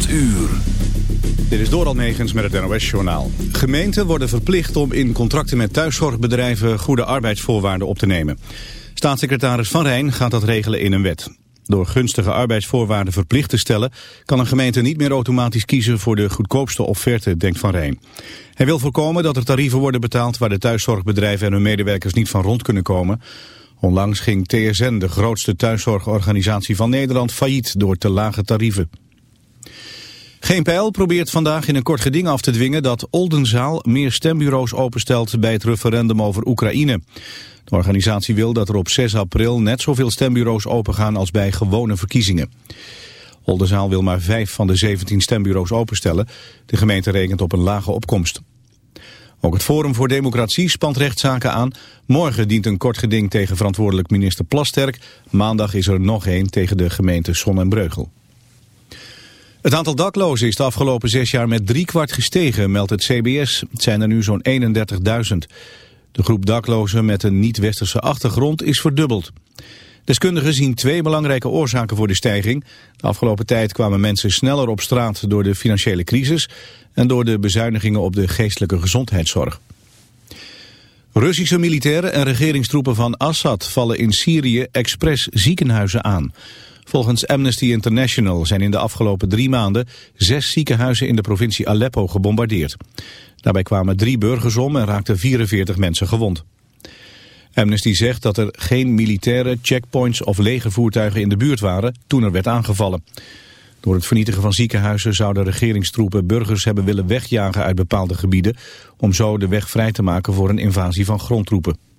8 uur. Dit is Doral Negens met het NOS-journaal. Gemeenten worden verplicht om in contracten met thuiszorgbedrijven goede arbeidsvoorwaarden op te nemen. Staatssecretaris Van Rijn gaat dat regelen in een wet. Door gunstige arbeidsvoorwaarden verplicht te stellen... kan een gemeente niet meer automatisch kiezen voor de goedkoopste offerte, denkt Van Rijn. Hij wil voorkomen dat er tarieven worden betaald... waar de thuiszorgbedrijven en hun medewerkers niet van rond kunnen komen. Onlangs ging TSN, de grootste thuiszorgorganisatie van Nederland, failliet door te lage tarieven. Geen Pijl probeert vandaag in een kort geding af te dwingen dat Oldenzaal meer stembureaus openstelt bij het referendum over Oekraïne. De organisatie wil dat er op 6 april net zoveel stembureaus opengaan als bij gewone verkiezingen. Oldenzaal wil maar vijf van de 17 stembureaus openstellen. De gemeente rekent op een lage opkomst. Ook het Forum voor Democratie spant rechtszaken aan. Morgen dient een kort geding tegen verantwoordelijk minister Plasterk. Maandag is er nog één tegen de gemeente Son en Breugel. Het aantal daklozen is de afgelopen zes jaar met driekwart gestegen, meldt het CBS. Het zijn er nu zo'n 31.000. De groep daklozen met een niet-westerse achtergrond is verdubbeld. Deskundigen zien twee belangrijke oorzaken voor de stijging. De afgelopen tijd kwamen mensen sneller op straat door de financiële crisis... en door de bezuinigingen op de geestelijke gezondheidszorg. Russische militairen en regeringstroepen van Assad vallen in Syrië expres ziekenhuizen aan... Volgens Amnesty International zijn in de afgelopen drie maanden zes ziekenhuizen in de provincie Aleppo gebombardeerd. Daarbij kwamen drie burgers om en raakten 44 mensen gewond. Amnesty zegt dat er geen militaire checkpoints of legervoertuigen in de buurt waren toen er werd aangevallen. Door het vernietigen van ziekenhuizen zouden regeringstroepen burgers hebben willen wegjagen uit bepaalde gebieden om zo de weg vrij te maken voor een invasie van grondtroepen.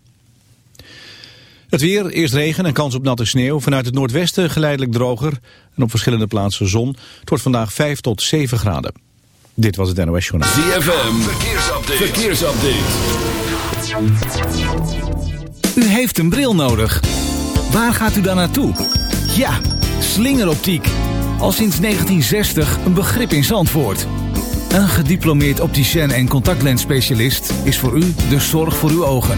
Het weer, eerst regen en kans op natte sneeuw. Vanuit het noordwesten geleidelijk droger en op verschillende plaatsen zon. Het wordt vandaag 5 tot 7 graden. Dit was het NOS Journaal. ZFM, verkeersupdate. verkeersupdate. U heeft een bril nodig. Waar gaat u dan naartoe? Ja, slingeroptiek. Al sinds 1960 een begrip in Zandvoort. Een gediplomeerd opticien en contactlensspecialist is voor u de zorg voor uw ogen.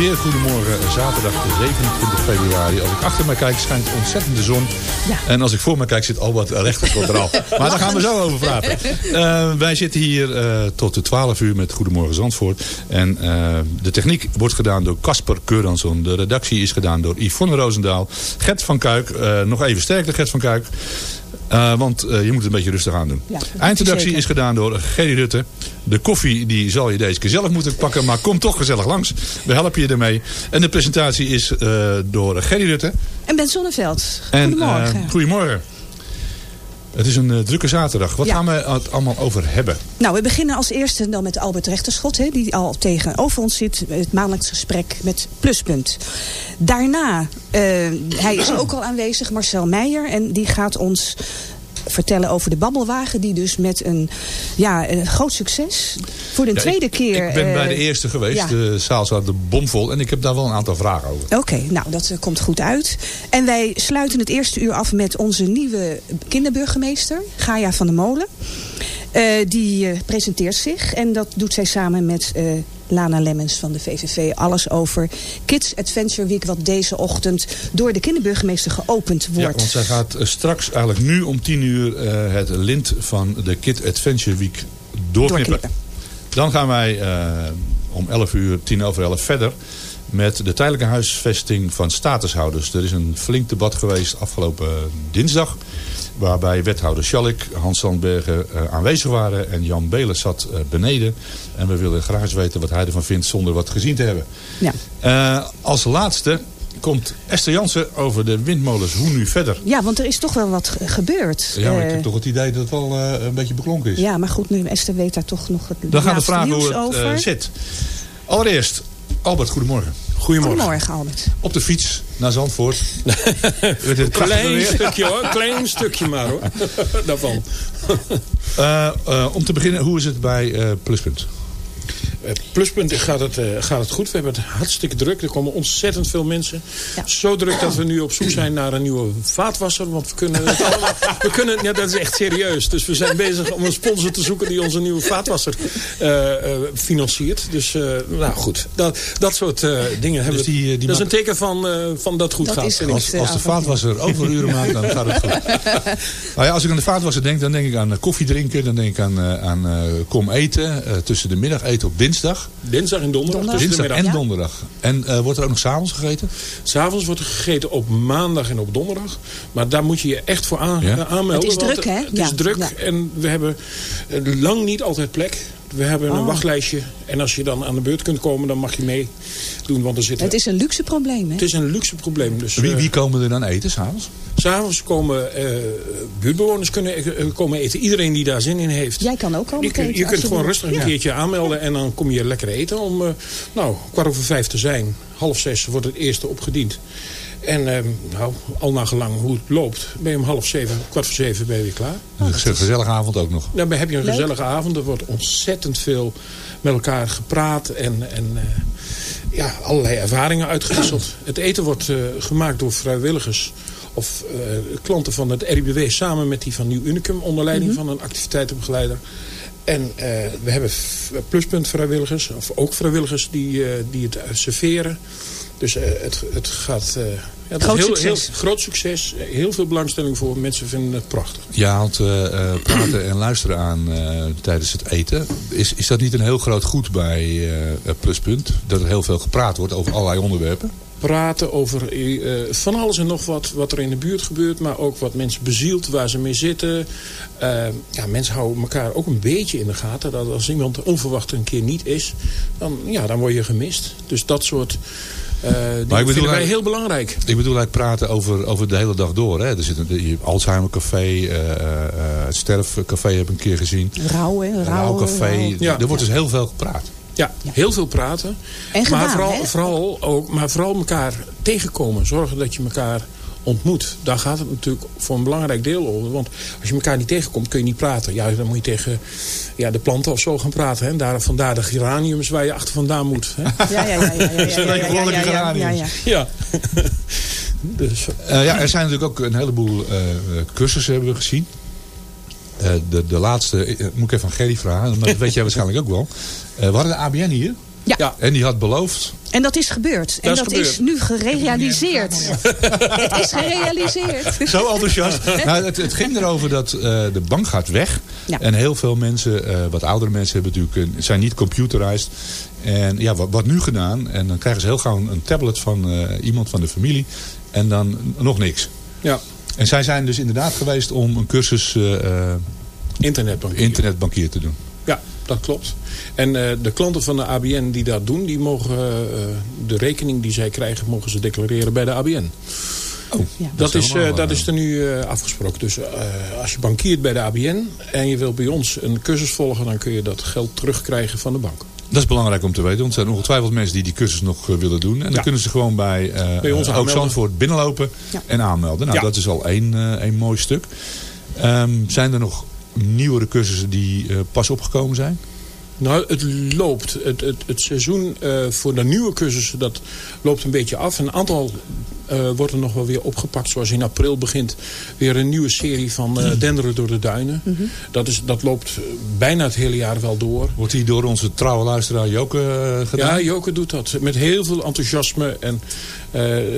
Zeer goedemorgen. Zaterdag 27 februari. Als ik achter mij kijk schijnt ontzettend de zon. Ja. En als ik voor me kijk zit Albert recht op al. Maar daar gaan we zo over praten. Eh, wij zitten hier eh, tot de 12 uur met Goedemorgen Zandvoort. En eh, de techniek wordt gedaan door Casper Keuransson. De redactie is gedaan door Yvonne Roosendaal. Gert van Kuik. nog even sterker Gert van Kuik. Eh, want eh, je moet het een beetje rustig aan doen. Ja, Eindredactie zeker. is gedaan door Gerry Rutte. De koffie die zal je deze keer zelf moeten pakken. Maar kom toch gezellig langs. We helpen je ermee. En de presentatie is eh, door Gerry Rutte. En Ben Zonneveld. En, Goedemorgen. goedemorgen. Het is een eh, drukke zaterdag. Wat Ja. gaan we het allemaal over hebben? Nou, we beginnen als eerste dan met Albert Rechterschot, hè, die al tegenover ons zit. Het maandelijks gesprek met Pluspunt. Daarna, eh, hij is ook al aanwezig, Marcel Meijer. En die gaat ons vertellen over de babbelwagen. Die dus met een, ja, een groot succes voor de Ja, tweede ik, keer... Ik ben eh, bij de eerste geweest. ja. De zaal zat de bomvol. En ik heb daar wel een aantal vragen over. Oké, nou dat eh, komt goed uit. En wij sluiten het eerste uur af met onze nieuwe kinderburgemeester, Gaia van der Molen. Eh, die eh, presenteert zich en dat doet zij samen met eh, Lana Lemmens van de VVV. Alles over Kids Adventure Week wat deze ochtend door de kinderburgemeester geopend Ja, wordt. want zij gaat eh, straks eigenlijk nu om 10 uur eh, het lint van de Kid Adventure Week doorknippen. Doorknippen. Dan gaan wij eh, om 11 uur, 10 over 11 verder met de tijdelijke huisvesting van statushouders. Er is een flink debat geweest afgelopen dinsdag. Waarbij wethouder Schalk, Hans Sandbergen eh, aanwezig waren. En Jan Beelen zat eh, beneden. En we willen graag eens weten wat hij ervan vindt zonder wat gezien te hebben. Ja. Eh, als laatste komt Esther Jansen over de windmolens. Hoe nu verder? ja, want er is toch wel wat ge- gebeurd. Ja, maar ik heb toch het idee dat het wel eh, een beetje beklonken is. ja, maar goed, nu Esther weet daar toch nog het Dan gaan we vragen hoe het zit. Allereerst, Albert, goedemorgen. Goedemorgen, Albert. Op de fiets naar Zandvoort. Prachtige Klein stukje hoor, klein stukje maar hoor. Daarvan. Eh, eh, om te beginnen, hoe is het bij eh, Pluspunt? Eh, Pluspunt gaat het, eh, gaat het goed. We hebben het hartstikke druk. Er komen ontzettend veel mensen. Ja. Zo druk dat we nu op zoek zijn naar een nieuwe vaatwasser. Want we kunnen het allemaal... We kunnen, ja, dat is echt serieus. Dus we zijn bezig om een sponsor te zoeken die onze nieuwe vaatwasser eh, eh, financiert. Dus eh, nou goed, dat, dat soort eh, dingen hebben Dus die, we. die dat is een teken van, eh, van dat het goed Dat gaat. is. Als, als de vaatwasser overuren maakt, dan gaat het goed. Nou ja, als ik aan de vaatwasser denk, dan denk ik aan koffie drinken. Dan denk ik aan, eh, aan eh, kom eten. eh, tussen de middag eten op dinsdag. Dinsdag en donderdag. Dinsdag en donderdag. En eh, wordt er ook nog s'avonds gegeten? S'avonds wordt er gegeten op maandag en op donderdag. Maar daar moet je je echt voor aan, Ja. aanmelden. Het is druk, hè? Het Ja, is druk ja. en we hebben eh, lang niet altijd plek. We hebben een Oh. wachtlijstje. En als je dan aan de beurt kunt komen, dan mag je meedoen. Want er zitten... Het is een luxe probleem, hè? het is een luxe probleem. Dus, Wie, eh, wie komen er dan eten s'avonds? S'avonds komen eh, buurtbewoners kunnen, eh, komen eten. Iedereen die daar zin in heeft. Jij kan ook komen eten je kunt je gewoon wil. rustig een Ja. keertje aanmelden. En dan kom je lekker eten om eh, nou, kwart over vijf te zijn. Half zes wordt het eerste opgediend. En eh, nou, al naar gelang hoe het loopt, ben je om half zeven, kwart voor zeven ben je weer klaar. Een gezellige avond ook nog. Dan heb je een Leuk. gezellige avond. Er wordt ontzettend veel met elkaar gepraat en, en eh, ja, allerlei ervaringen uitgewisseld. Het eten wordt eh, gemaakt door vrijwilligers of eh, klanten van het RIBW samen met die van Nieuw Unicum onder leiding van een activiteitenbegeleider. En eh, we hebben pluspunt vrijwilligers, of ook vrijwilligers die, eh, die het serveren. Dus eh, het, het gaat... eh, ja, Groot heel, succes. Heel, groot succes. Heel veel belangstelling voor. Mensen vinden het prachtig. Je haalt praten en luisteren aan eh, tijdens het eten. Is, is dat niet een heel groot goed bij eh, Pluspunt? Dat er heel veel gepraat wordt over allerlei onderwerpen? Praten over eh, van alles en nog wat wat er in de buurt gebeurt. Maar ook wat mensen bezielt, waar ze mee zitten. Eh, ja, mensen houden elkaar ook een beetje in de gaten. Dat als iemand onverwacht een keer niet is, dan, ja, dan word je gemist. Dus dat soort eh dingen bedoel vinden wij heel belangrijk. Ik bedoel eigenlijk praten over, over de hele dag door. Hè? Er zit een je Alzheimer Café, eh, eh, het Sterfcafé heb ik een keer gezien. Rauw, hè? Rauw, Rauwcafé. rauw. Ja. Er wordt dus heel veel gepraat. Ja, heel veel praten. En gedaan, maar vooral, hè? vooral ook, maar vooral elkaar tegenkomen. Zorgen dat je elkaar ontmoet. Daar gaat het natuurlijk voor een belangrijk deel over. Want als je elkaar niet tegenkomt, kun je niet praten. Ja, dan moet je tegen ja, de planten of zo gaan praten. Hè. Daar, vandaar de geraniums waar je achter vandaan moet. Hè. Ja, ja, ja. ja, ja, ja, ja, ja, ja, ja, ja, geraniums? ja. Ja. dus, Eh, ja, er zijn natuurlijk ook een heleboel eh, cursussen hebben we gezien. Eh, de, de laatste, eh, moet ik even aan Gerry vragen, maar dat weet jij waarschijnlijk ook wel. Eh, we hadden de ABN hier. Ja. Ja. En die had beloofd En dat is gebeurd. en is dat gebeurd. is nu gerealiseerd. het is gerealiseerd. Zo enthousiast. nou, het, het ging erover dat eh, de bank gaat weg. Ja. En heel veel mensen, eh, wat oudere mensen hebben natuurlijk, zijn niet computerized. En ja, wat, wat nu gedaan? En dan krijgen ze heel gauw een tablet van eh, iemand van de familie. En dan nog niks. Ja, En zij zijn dus inderdaad geweest om een cursus internetbankier. internetbankier te doen. Dat klopt. En eh, de klanten van de ABN die dat doen, die mogen eh, de rekening die zij krijgen, mogen ze declareren bij de ABN. Oh, Dat, is, helemaal, eh, dat is er nu eh, afgesproken. Dus eh, als je bankiert bij de ABN en je wilt bij ons een cursus volgen, dan kun je dat geld terugkrijgen van de bank. Dat is belangrijk om te weten. Want er zijn ongetwijfeld mensen die die cursus nog willen doen. En dan Ja. kunnen ze gewoon bij, eh Bij ons ook. Zandvoort binnenlopen Ja. en aanmelden. Nou, Ja. dat is al één, eh, één mooi stuk. Ehm, zijn er nog nieuwere cursussen die eh, pas opgekomen zijn? Nou, het loopt. Het, het, het seizoen eh, voor de nieuwe cursussen, dat loopt een beetje af. Een aantal eh wordt er nog wel weer opgepakt. Zoals in april begint weer een nieuwe serie van eh, Denderen door de Duinen. dat, is, dat loopt bijna het hele jaar wel door. Wordt die door onze trouwe luisteraar Joke eh, gedaan? Ja, Joke doet dat met heel veel enthousiasme. En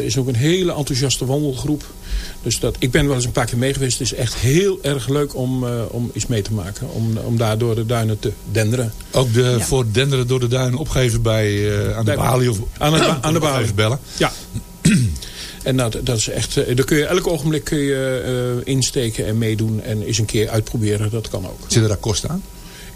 is ook een hele enthousiaste wandelgroep. Dus dat, ik ben wel eens een paar keer mee geweest. Het is echt heel erg leuk om, eh, om iets mee te maken. Om, om daar door de duinen te denderen. Ook de, voor denderen door de duinen opgeven bij, eh, aan de balie of Aan de, aan de balie. bellen. Ja. En nou, dat is echt, eh, daar kun je elk ogenblik kun je, eh, insteken en meedoen. En eens een keer uitproberen, dat kan ook. Zitten daar kosten aan?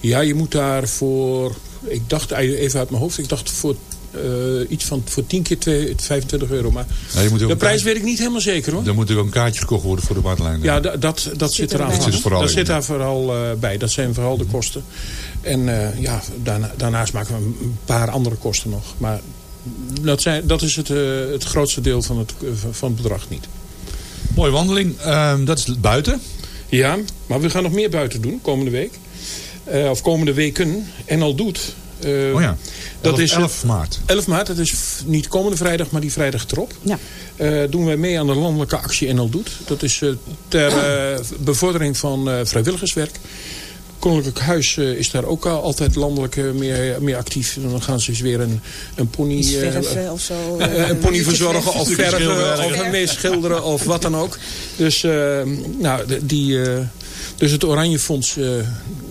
Ja, je moet daar voor, ik dacht even uit mijn hoofd, ik dacht voor eh, iets van voor 10 keer twee- 25 euro. Maar de prijs kaartje- weet ik niet helemaal zeker hoor. Dan moet er ook een kaartje gekocht worden voor de Madeleine. Ja, da- dat, dat zit eraan erbij. vast. Dat zit er vooral dat zit daar vooral eh, bij. Dat zijn vooral de kosten. En eh, ja, daarna, daarnaast maken we een paar andere kosten nog. Maar dat, zijn, dat is het, het grootste deel van het, van het bedrag niet. Mooie wandeling. Ehm, dat is buiten. Ja, maar we gaan nog meer buiten doen komende week. Eh, of komende weken. En al doet. Eh, Oh ja. Dat 11, is 11 maart. 11 maart, dat is niet komende vrijdag, maar die vrijdag erop. Ja. Eh, doen wij mee aan de landelijke actie NL Doet. Dat is eh, ter bevordering van eh, vrijwilligerswerk. Koninklijk Huis eh, is daar ook al altijd landelijk meer, meer actief. Dan gaan ze eens weer een, een pony... Eh, verven of zo. een pony verzorgen of verven of mee schilderen of wat dan ook. Dus, eh, nou, die, eh, dus het Oranje Fonds eh,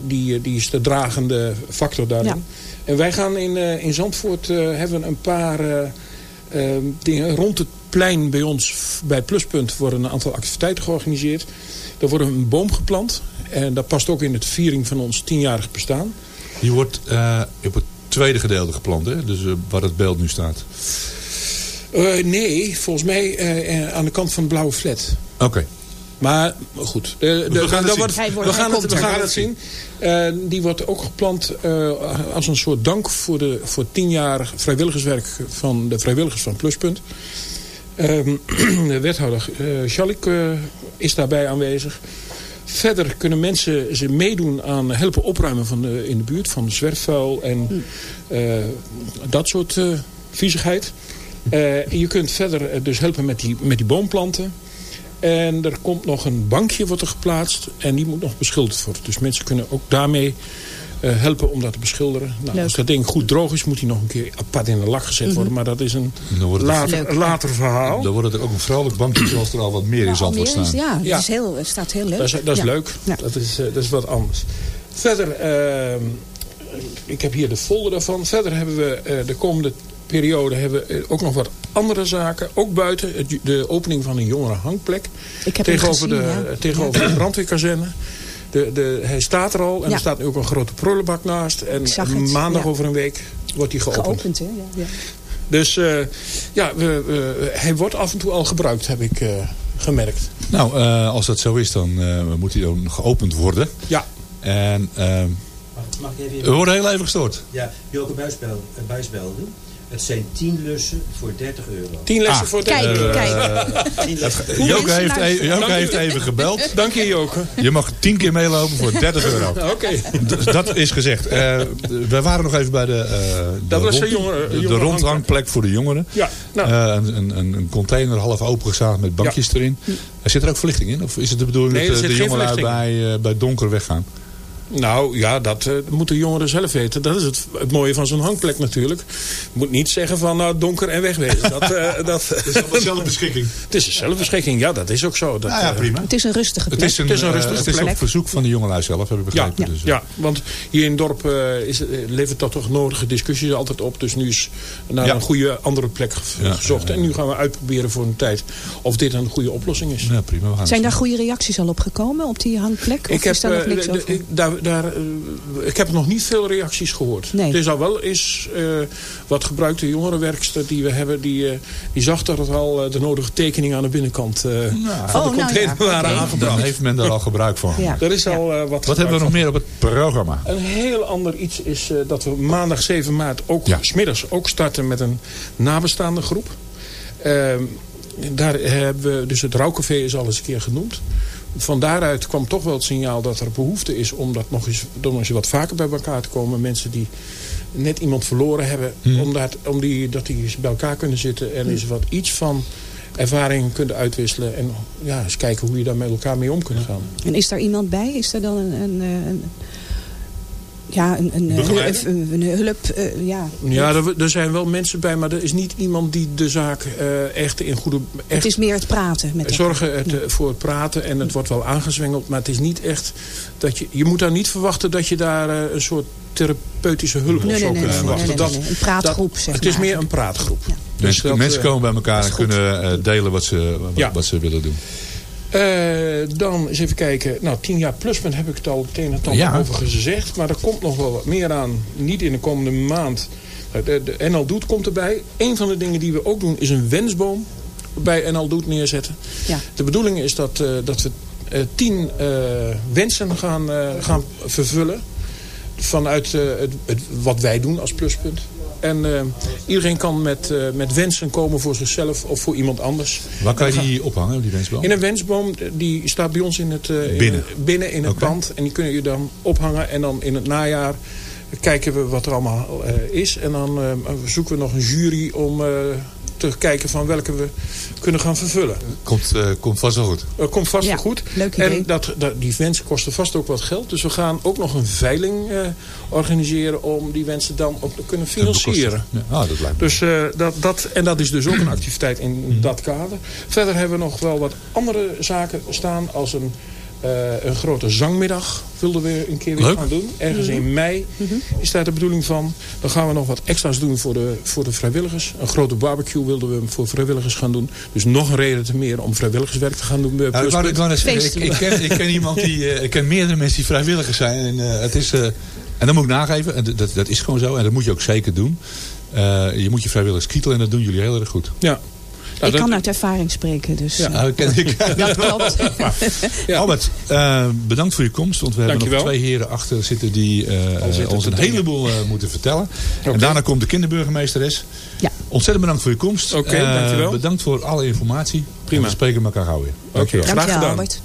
die, die is de dragende factor daarin. Ja. En wij gaan in, eh, in Zandvoort eh, hebben een paar eh, dingen rond het plein bij ons bij Pluspunt worden een aantal activiteiten georganiseerd. Er wordt een boom geplant. En dat past ook in het viering van ons tienjarig bestaan. Die wordt eh, op het tweede gedeelte geplant, hè? Dus waar het beeld nu staat. Nee, volgens mij aan de kant van de blauwe flat. Oké. Maar goed, eh, de- gaan het dat zien. wordt- Hij wordt- we gaan het, we gaan het zien. Eh, die wordt ook geplant eh, als een soort dank voor, de, voor tienjarig vrijwilligerswerk van de vrijwilligers van Pluspunt. Ehm, de wethouder eh Schalik eh, is daarbij aanwezig. Verder kunnen mensen ze meedoen aan helpen opruimen van de, in de buurt van zwerfvuil en eh, dat soort eh viezigheid. Eh, je kunt verder dus helpen met die, met die boomplanten. En er komt nog een bankje wordt er geplaatst. En die moet nog beschilderd worden. Dus mensen kunnen ook daarmee eh, helpen om dat te beschilderen. Nou, als dat ding goed droog is, moet hij nog een keer apart in de lak gezet worden. Maar dat is een later, verhaal. dan wordt het ook een vrolijk bankje zoals er al wat meer in Zandvoort Almere is- staan. Ja, Ja. Het, is heel, staat heel leuk. Dat is, dat is Ja. leuk. Ja. Dat, is, eh, dat is wat anders. Verder, ehm, ik heb hier de folder daarvan. Verder hebben we eh, de komende periode hebben we, ook nog wat andere zaken. Ook buiten het- de opening van een jongere hangplek. Ik heb hem tegenover gezien, de, ja. eh, tegenover de brandweerkazerne. De, de, hij staat er al en Ja. er staat nu ook een grote prullenbak naast. En Ik zag het, maandag ja. over een week wordt die geopend. Geopend, hè? Ja, ja. Dus eh, ja, we, we- hij wordt af en toe al gebruikt, heb ik eh, gemerkt. Nou, eh, als dat zo is, dan eh, moet hij dan geopend worden. Ja, En ehm, Mag ik even... we worden heel even gestoord. Ja, Joke Buisbel, uh, Buisbelde. Het zijn 10 lussen voor 30 euro. 10 lessen Ah, voor Kijk, de... kijk. 10 lessen. Hoe Joke heeft, e-. Joke heeft even gebeld. Dank je, Joke. Je mag tien keer meelopen voor 30 euro. Oké. Dus dat is gezegd. Eh, we waren nog even bij de, eh, de, Dat was de rond- jongeren- de, de jongeren rondhangplek voor de jongeren. Ja, nou, Eh, een, een, een container half opengezaagd met bankjes erin. Er zit er ook verlichting in? Of is het de bedoeling Nee, dat de jongelui bij, bij donker weggaan? Nou ja, dat uh, moeten jongeren zelf weten. Dat is het, het mooie van zo'n hangplek natuurlijk. Je moet niet zeggen van nou donker en wegwezen. Dat, uh, dat, het is een zelfbeschikking. het is een zelfbeschikking, ja dat is ook zo. Dat, nou ja, prima. Het is een rustige plek. Het is een, het is een rustige het is plek. op verzoek van de jongelui zelf, heb ik begrepen. Ja, dus, ja, want hier in het dorp is, levert dat toch nodige discussies altijd op. Dus nu is naar Ja. een goede andere plek gezocht. ja, ja. En nu gaan we uitproberen voor een tijd of dit een goede oplossing is. Ja, prima. We gaan Zijn daar goede reacties al op gekomen, op die hangplek? Of Ik heb, is daar nog eh, niks de- over? Daar, daar, eh, ik heb nog niet veel reacties gehoord. Nee. Er is al wel eens eh, wat gebruikte jongerenwerkster die we hebben. Die, eh, die zag dat het al de nodige tekeningen aan de binnenkant eh, van Oh, de nou container ja, waren aangebracht. Dan heeft men daar al gebruik van. Ja. Er is Ja. al eh, wat Wat hebben we nog meer op het programma? Een heel ander iets is eh, dat we maandag 7 maart ook Ja. smiddags ook starten met een nabestaande groep. Ehm, daar hebben we, dus het rouwcafé is al eens een keer genoemd. Van daaruit kwam toch wel het signaal dat er behoefte is om dat nog eens, om nog eens wat vaker bij elkaar te komen. Mensen die net iemand verloren hebben, Hmm. om, dat, om die, dat die eens bij elkaar kunnen zitten en eens wat iets van ervaring kunnen uitwisselen. En ja, eens kijken hoe je daar met elkaar mee om kunt gaan. En is daar iemand bij? Is er dan een... een, eh, een ja, een, een, een hulp... eh, ja. Ja, er, er zijn wel mensen bij, maar er is niet iemand die de zaak eh, echt in goede... Het Echt is meer het praten met zorgen het, eh, voor het praten en het wordt wel aangezwengeld. Maar het is niet echt dat je... Je moet daar niet verwachten dat je daar eh, een soort therapeutische hulp Nee, of zo nee, nee, kunt nee, verwachten. nee, nee, Dat- nee. Een praatgroep, dat- zeg Het is maar meer een praatgroep. Ja. Dus Mensen, dat, mensen eh, komen bij elkaar en kunnen eh, delen wat ze, wat, Ja. wat ze willen doen. Eh, dan eens even kijken. Nou, 10 jaar pluspunt heb ik het al het een en het ander Ja. over gezegd. Maar er komt nog wel wat meer aan. Niet in de komende maand. Eh, De, de NL Doet komt erbij. Een van de dingen die we ook doen is een wensboom bij NL Doet neerzetten. Ja. De bedoeling is dat, eh, dat we eh, tien eh, wensen gaan, eh, gaan vervullen. Vanuit eh, het, het- wat wij doen als pluspunt. En eh, iedereen kan met, eh, met wensen komen voor zichzelf of voor iemand anders. Waar kan je die ophangen, die wensboom? In een wensboom, die staat bij ons in het, eh, in- Binnen? binnen in het pand. En die kun je dan ophangen. En dan in het najaar kijken we wat er allemaal eh, is. En dan eh, zoeken we nog een jury om eh, te kijken van welke we kunnen gaan vervullen. Komt, eh, komt vast wel goed. Dat komt vast Ja, wel goed. leuk idee. En dat, dat, die wensen kosten vast ook wat geld. Dus we gaan ook nog een veiling eh, organiseren om die wensen dan ook te kunnen financieren. Ja, ah, dat lijkt me. Dus, eh, dat, dat, en dat is dus ook een activiteit in dat kader. Verder hebben we nog wel wat andere zaken staan. Als een, eh, een grote zangmiddag wilden we een keer weer Leuk. gaan doen. Ergens in mei is daar de bedoeling van. Dan gaan we nog wat extra's doen voor de, voor de vrijwilligers. Een grote barbecue wilden we voor vrijwilligers gaan doen. Dus nog een reden te meer om vrijwilligerswerk te gaan doen. bij Nou, ik, wou, ik, ken, ik ken iemand die. eh, ik ken meerdere mensen die vrijwilligers zijn. En, eh, het is, eh, en dat moet ik nageven. En dat, dat is gewoon zo. En dat moet je ook zeker doen. Eh, je moet je vrijwilligers kietelen. En dat doen jullie heel erg goed. Ja. Nou, ik dat- kan uit ervaring spreken, dus... Ja. eh, Nou, ik ken, ik, dat klopt. Ja. Albert, eh, bedankt voor je komst. Want we hebben nog twee heren achter zitten die eh, Al zitten ons een dingen. heleboel moeten vertellen. En daarna komt de kinderburgemeesteres. Ja. Ontzettend bedankt voor je komst. Oké, Eh, dankjewel. Bedankt voor alle informatie. Prima. En we spreken elkaar gauw weer. Dankjewel. Graag Dankjewel, gedaan. Albert.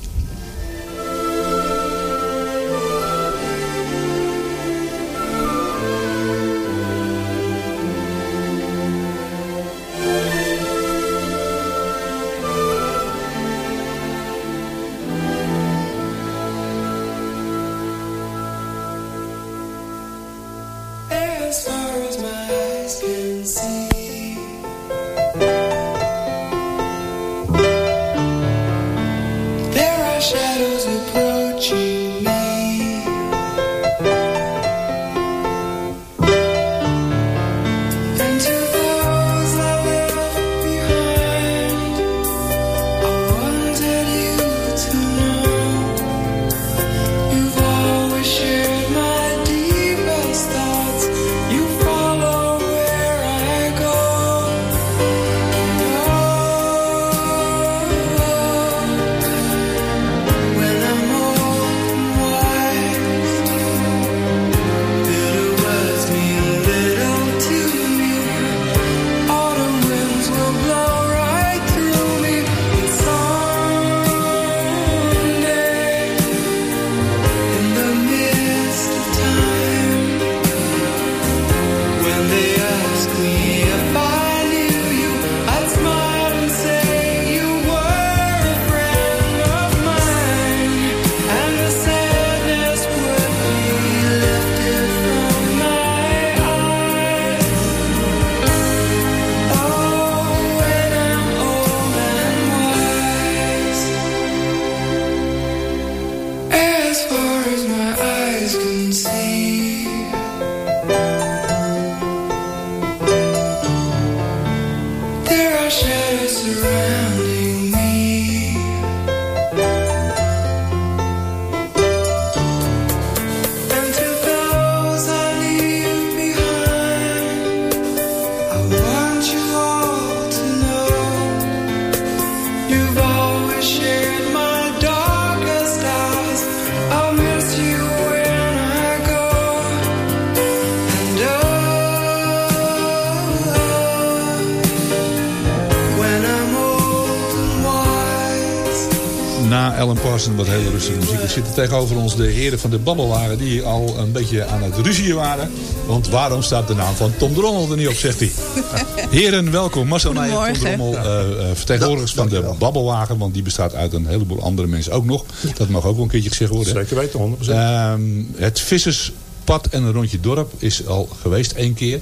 Rustige muziek. Er zitten tegenover ons de heren van de babbelwagen die al een beetje aan het ruzien waren. Want waarom staat de naam van Tom Drommel er niet op, zegt hij. heren, welkom. Marcel Meijer, Tom Drommel, uh, uh, vertegenwoordigers van de babbelwagen. Want die bestaat uit een heleboel andere mensen ook nog. Dat mag ook wel een keertje gezegd worden. Zeker weten, 100%. Ehm, het visserspad en een rondje dorp is al geweest één keer.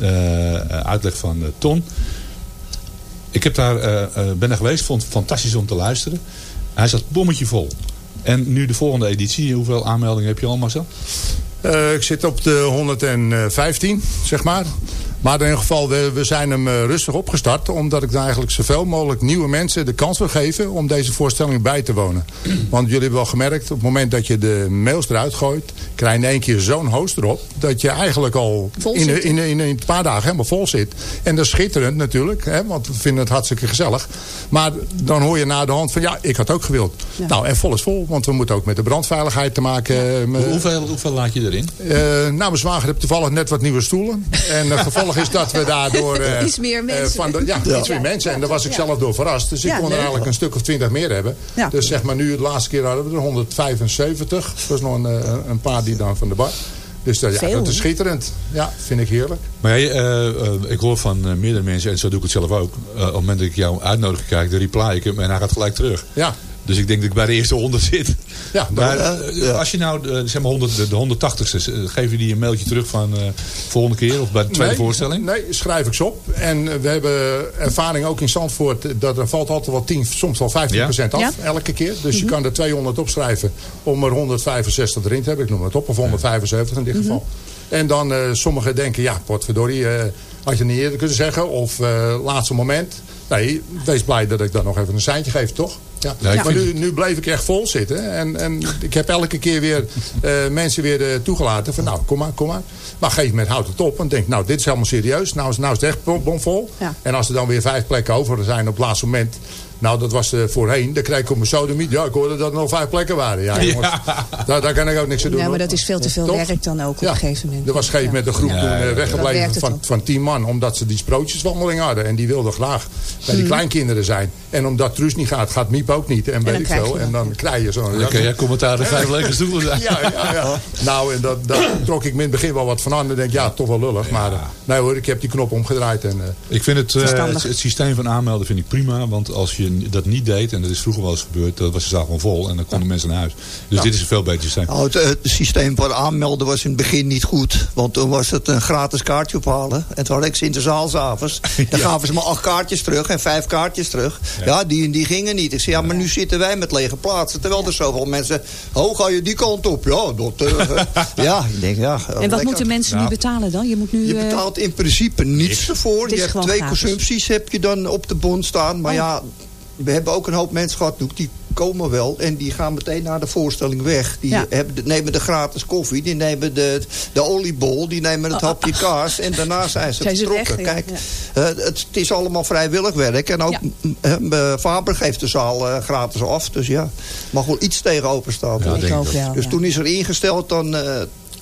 Uh, uitleg van Ton. Ik heb daar, ben er geweest, vond het fantastisch om te luisteren. Hij zat bommetje vol. En nu de volgende editie. Hoeveel aanmeldingen heb je al, Marcel? Uh, ik zit op de 115, zeg maar. Maar in ieder geval, we, we zijn hem uh, rustig opgestart. Omdat ik dan eigenlijk zoveel mogelijk nieuwe mensen de kans wil geven om deze voorstelling bij te wonen. Want jullie hebben wel gemerkt, op het moment dat je de mails eruit gooit, krijg je in één keer zo'n host erop. Dat je eigenlijk al in, in, in, in, een paar dagen helemaal vol zit. En dat is schitterend natuurlijk, hè, want we vinden het hartstikke gezellig. Maar dan hoor je na de hand van, ja, ik had ook gewild. Ja. Nou, en vol is vol, want we moeten ook met de brandveiligheid te maken. Ja. hoeveel, hoeveel laat je erin? Uh, nou, mijn zwager heeft toevallig net wat nieuwe stoelen. En gevolg is dat we daardoor... Uh, iets meer mensen. Uh, van de, ja, ja, iets meer mensen. En daar was ik zelf door verrast. Dus ik kon er eigenlijk een stuk of twintig meer hebben. Dus zeg maar nu, de laatste keer hadden we er 175. Er was nog een, een paar die dan van de bar. Dus dat, ja, dat is schitterend. Ja, vind ik heerlijk. Maar uh, uh, ik hoor van uh, meerdere mensen, en zo doe ik het zelf ook. op het moment dat ik jou uitnodig krijg, dan reply ik hem en hij gaat gelijk terug. Ja. Dus ik denk dat ik bij de eerste 100 zit. Ja, maar ja. als je nou uh, zeg maar 100, de, de 180ste, uh, geef je die een mailtje terug van uh, volgende keer of bij de tweede nee, voorstelling? Nee, schrijf ik ze op. En we hebben ervaring ook in Zandvoort dat er valt altijd wel 10, soms wel 15% ja? af ja? elke keer. Dus mm -hmm. je kan er 200 opschrijven om er 165 erin te hebben. Ik noem het op, of 175 in dit mm -hmm. geval. En dan sommigen denken, ja, potverdorie, had je niet eerder kunnen zeggen. Of laatste moment. Nee, wees blij dat ik dan nog even een seintje geef, toch? Ja. ja maar nu, nu bleef ik echt vol zitten. En, en ik heb elke keer weer uh, mensen weer uh, toegelaten. Van nou, kom maar, kom maar. Maar geef met houdt het op. En denk, nou, dit is helemaal serieus. Nou is, nou is het echt bomvol. Ja. En als er dan weer vijf plekken over zijn op het laatste moment... Nou, dat was uh, voorheen. Dan kreeg ik op mijn sodemiet. Ja, ik hoorde dat er nog vijf plekken waren. Ja, jongens. Ja. Daar, daar kan ik ook niks aan doen. Ja, maar dat is veel te veel werk dan ook op ja. een gegeven moment. Er was geen met een groep toen uh, weggebleven van, van tien man. Omdat ze die sprootjeswandeling hadden. En die wilden graag bij die mm. kleinkinderen zijn. En omdat Truus niet gaat, gaat Miep ook niet. En weet ik veel. En dan krijg je zo'n... Oké, jij commentaar de vijf stoelen zijn. ja, ja, ja. Nou, en dat, dat trok ik me in het begin wel wat van aan. En denk ja, toch wel lullig. Maar uh, nee hoor, ik heb die knop omgedraaid. En, ik vind het, het, het systeem van aanmelden vind ik prima. Want als je dat niet deed en dat is vroeger wel eens gebeurd, dat was de zaal gewoon vol en dan konden ja. mensen naar huis. Dus ja. dit is een veel beter systeem. Nou, het, het, systeem voor aanmelden was in het begin niet goed, want toen was het een gratis kaartje ophalen. En toen had ik ze in de zaal s'avonds. Dan gaven ze maar acht kaartjes terug en vijf kaartjes terug. Ja, die, die gingen niet. Ik zei, ja, maar nu zitten wij met lege plaatsen. Terwijl er zoveel mensen, oh, ga je die kant op? Ja, dat, uh, ja, ik denk, ja. En wat lekker. moeten mensen nu betalen dan? Je, moet nu, je betaalt in principe niets ervoor. Je hebt twee gratis. consumpties heb je dan op de bon staan. Maar oh. ja, we hebben ook een hoop mensen gehad, die komen wel en die gaan meteen naar de voorstelling weg. Die ja. hebben, nemen de gratis koffie, die nemen de, de oliebol, die nemen het hapje kaas en daarna zijn ze zijn vertrokken. Ze weg, Kijk, ja. uh, het, het, is allemaal vrijwillig werk en ook ja. Faber geeft de zaal uh, gratis af. Dus ja, mag wel iets tegenover staan. Ja, ik ook wel, dus toen is er ingesteld dan...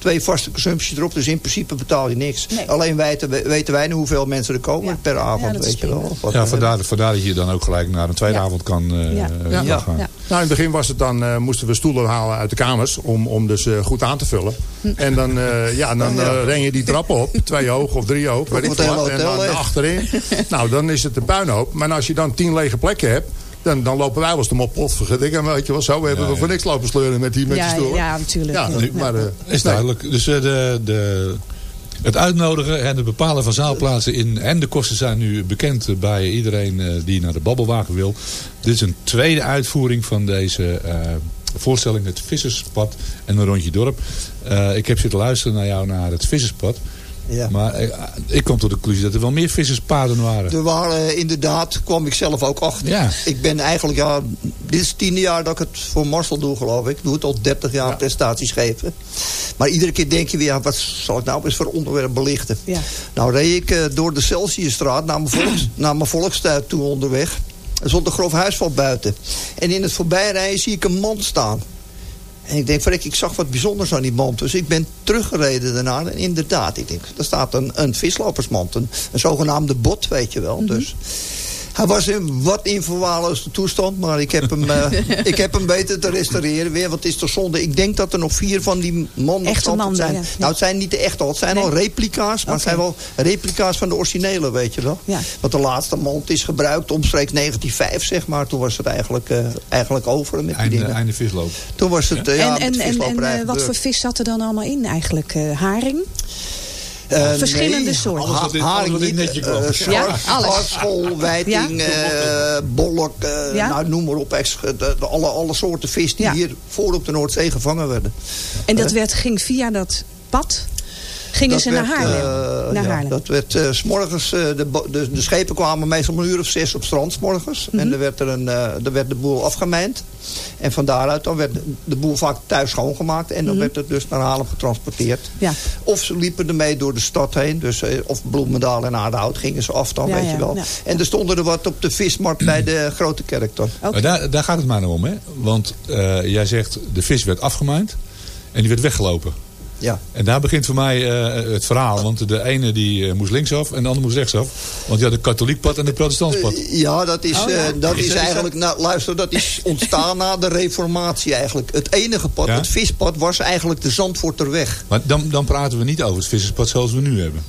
Twee vaste consumpties erop. Dus in principe betaal je niks. Nee. Alleen weten, weten wij nu hoeveel mensen er komen ja. per avond. Ja, weet je wel. Ja, vandaar, vandaar dat je dan ook gelijk naar een tweede avond kan uh, ja. Uh, ja. gaan. Nou, in het begin was het dan, uh, moesten we stoelen halen uit de kamers. Om, om dus goed aan te vullen. En dan, ja, dan ren je die trappen op. Twee hoog of drie hoog. Weet ik wat, en dan achterin. nou, dan is het een puinhoop. Maar als je dan tien lege plekken hebt. Dan, dan lopen wij wel eens de mop pot vergeten. Weet je wel, zo hebben ja, we voor niks lopen sleuren met die, met ja, die stoel. Ja, natuurlijk. Ja, maar, uh, is duidelijk. Dus uh, de, de, het uitnodigen en het bepalen van zaalplaatsen in, en de kosten zijn nu bekend bij iedereen uh, die naar de babbelwagen wil. Dit is een tweede uitvoering van deze voorstelling, het Visserspad en een rondje dorp. ik heb zitten luisteren naar jou naar het Visserspad. Ja. Maar ik, ik kom tot de conclusie dat er wel meer visserspaden waren. Er waren inderdaad, kwam ik zelf ook achter. Ja. Ik ben eigenlijk, ja, dit is het tiende jaar dat ik het voor Marcel doe geloof ik. Ik doe het al 30 jaar ja. prestaties geven. Maar iedere keer denk je weer, ja, wat zal ik nou eens voor onderwerp belichten? Ja. Nou reed ik uh, door de Celsiusstraat naar mijn, volks, naar mijn volkstuin toe onderweg. Er stond een grof huisval buiten. En in het voorbijrijden zie ik een man staan. En ik denk, verrek, ik zag wat bijzonders aan die mand. Dus ik ben teruggereden daarna. En inderdaad, ik denk, er staat een, een vislopersmand. Een, een zogenaamde bot, weet je wel. Mm -hmm. Dus Hij was in wat inverwaarloosde toestand, maar ik heb, hem, uh, ik heb hem weten te restaureren weer. Want het is toch zonde. Ik denk dat er nog vier van die mannen Echte mannen, zijn. ja. Nou, het zijn niet de echte, het zijn Nee. al replica's. Maar het zijn wel replica's van de originele, weet je wel. Ja. Want de laatste mand is gebruikt omstreeks 1905, zeg maar. Toen was het eigenlijk, eh, eigenlijk over met die Einde, dingen. einde visloop. Toen was het, eh, ja, en met en, en, en eh, wat voor vis zat er dan allemaal in eigenlijk? Eh, haring? Eh, Verschillende nee, soorten. Alles wat in- haring alles wat in netje eh, eh, Ja, schors- alles. Schorschol, wijting, eh, bolk, eh, Ja? nou, noem maar op. ex- de- de- alle, alle soorten vis die Ja. hier voor op de Noordzee gevangen werden. En dat werd, ging via dat pad? Gingen Dat ze naar werd, Haarlem? eh, naar ja, Haarlem. Dat werd eh, s s'morgens, eh, de, de, de schepen kwamen meestal om een uur of zes op strand 's morgens. Mhm. En er werd, er een, eh, er werd de boel afgemijnd. En van daaruit dan werd de boel vaak thuis schoongemaakt. En dan Mhm. werd het dus naar Haarlem getransporteerd. Ja. Of ze liepen ermee door de stad heen. Dus, eh, of Bloemendaal en Aardehout gingen ze af dan, Ja, weet ja, je wel. ja. En er stonden er wat op de vismarkt bij de Grote Kerk dan. Oké. Maar daar, daar gaat het maar nou om, hè? Want eh, jij zegt, de vis werd afgemijnd en die werd weggelopen. Ja. En daar begint voor mij eh, het verhaal. Want de ene die eh, moest linksaf en de andere moest rechtsaf. Want die had een katholiek pad en een protestants pad. Eh, Ja, dat is, Oh, ja. eh, dat Is dat- is eigenlijk, nou, luister, dat is ontstaan na de reformatie eigenlijk. Het enige pad, Ja? het vispad, was eigenlijk de Zandvoorterweg. Maar dan, dan praten we niet over het visserspad zoals we nu hebben.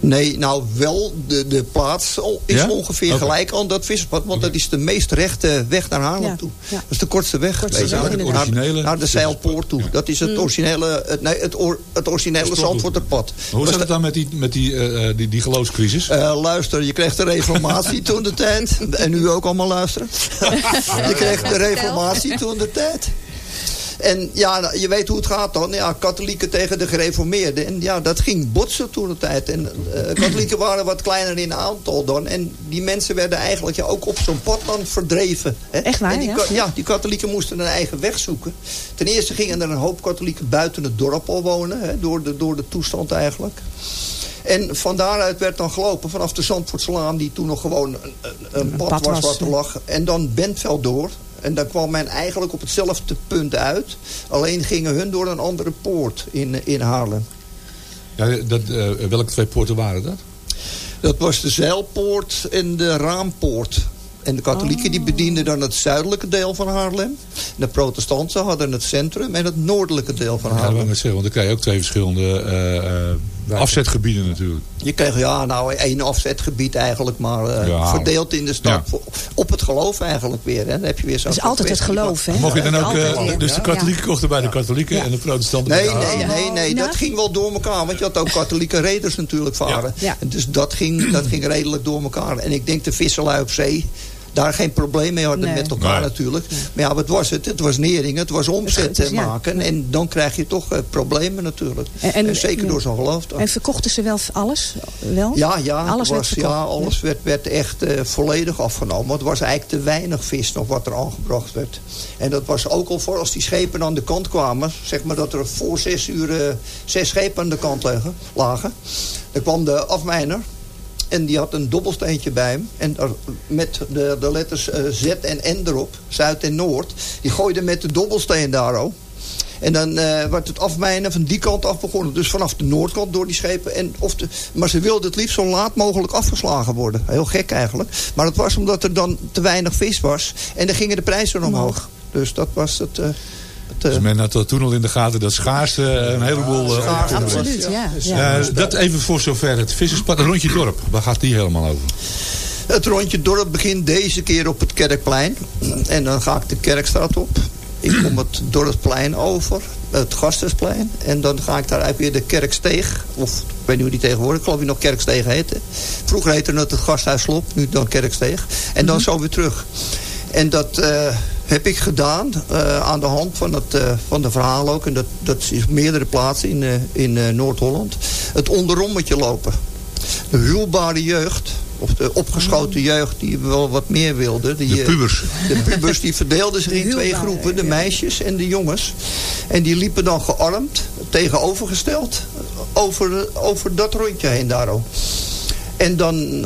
Nee, nou wel, de, de plaats is Ja? ongeveer gelijk aan dat vispad. Want dat is de meest rechte weg naar Haarlem Ja, toe. ja. Dat is de kortste weg. Kortste weet weg, naar, de Zeilpoort toe. Dat is het originele, het, nee, het, or- het originele Zandvoorterpad. Hoe Was zat het dan met die, met die, eh, eh, die, die geloofscrisis? Eh, luister, je kreeg de reformatie toen de tijd. En nu ook allemaal luisteren. je kreeg de reformatie toen de tijd. En ja, nou, je weet hoe het gaat dan. Ja, katholieken tegen de gereformeerden. En ja, dat ging botsen toen de tijd. En eh, katholieken waren wat kleiner in aantal dan. En die mensen werden eigenlijk ja, ook op zo'n pad dan verdreven. Hè? Echt waar, En die, ja? ja, die katholieken moesten een eigen weg zoeken. Ten eerste gingen er een hoop katholieken buiten het dorp al wonen. Hè, door, de, door de toestand eigenlijk. En van daaruit werd dan gelopen vanaf de Zandvoortslaan... die toen nog gewoon een, een, een pad, pad was wat er lag. En dan Bentveld door. En dan kwam men eigenlijk op hetzelfde punt uit. Alleen gingen hun door een andere poort in, in Haarlem. Ja, dat, eh, welke twee poorten waren dat? Dat was de Zeilpoort en de Raampoort. En de katholieken die bedienden dan het zuidelijke deel van Haarlem. De protestanten hadden het centrum en het noordelijke deel van Ja, dat wil Haarlem. ik net zeggen, want dan krijg je ook twee verschillende eh, eh, afzetgebieden natuurlijk. Je kreeg ja, nou één afzetgebied eigenlijk, maar eh, Ja. verdeeld in de stad. Ja. Op het geloof eigenlijk weer. Hè. Dan heb je weer Dat is altijd het geloof, hè? Mocht je dan ook, eh, dus de katholieken kochten bij de katholieken Ja. en de protestanten Nee, bij de nee, nee, nee. Ja? Dat ging wel door elkaar. Want je had ook katholieke reders natuurlijk varen. Dus dat ging, dat ging redelijk door elkaar. En ik denk de visserlui op zee... daar geen probleem mee hadden Nee. met elkaar Nee. natuurlijk. Maar ja, wat was het? Het was nering, het was omzet Het is- eh, ja. maken. En dan krijg je toch eh, problemen natuurlijk. En- En, en- zeker ja. door zo'n geloof. En verkochten ze wel alles? Wel? Ja, ja, Alles werd ja alles werd, werd echt eh, volledig afgenomen. Want het was eigenlijk te weinig vis nog wat er aangebracht werd. En dat was ook al voor als die schepen aan de kant kwamen. Zeg maar dat er voor zes uur zes schepen aan de kant lagen. lagen. Dan kwam de afmijner. En die had een dobbelsteentje bij hem. En er- met de, de letters eh, Z en N erop. Zuid en Noord. Die gooide met de dobbelsteen daar ook. En dan eh, werd het afmijnen van die kant af begonnen. Dus vanaf de noordkant door die schepen. En of de, maar ze wilden het liefst zo laat mogelijk afgeslagen worden. Heel gek eigenlijk. Maar dat was omdat er dan te weinig vis was. En dan gingen de prijzen omhoog. Dus dat was het... eh, het eh, Dus men had toen al in de gaten dat schaarste een heleboel... eh, Schaarste. Absoluut, ja. ja. Eh, dat even voor zover het visserspad. Een rondje dorp, waar gaat die helemaal over? Het rondje dorp begint deze keer op het Kerkplein. En dan ga ik de Kerkstraat op. Ik kom het Dorpsplein over. Het Gastensplein. En dan ga ik daar eigenlijk weer de Kerksteeg. Of ik weet niet hoe die tegenwoordig. Ik geloof die nog Kerksteeg heette. Vroeger heette het het Gasthuislop. Nu dan Kerksteeg. En dan zo weer terug. En dat eh, heb ik gedaan eh, aan de hand van, het, eh, van de verhaal ook. En dat, dat is meerdere plaatsen in, eh, in Noord-Holland. Het onderommetje lopen. De huwbare jeugd, of de opgeschoten jeugd die wel wat meer wilde. Die, De pubers. de pubers die verdeelden zich in twee groepen. De meisjes en de jongens. En die liepen dan gearmd, tegenovergesteld, over, over dat rondje heen daarom. En dan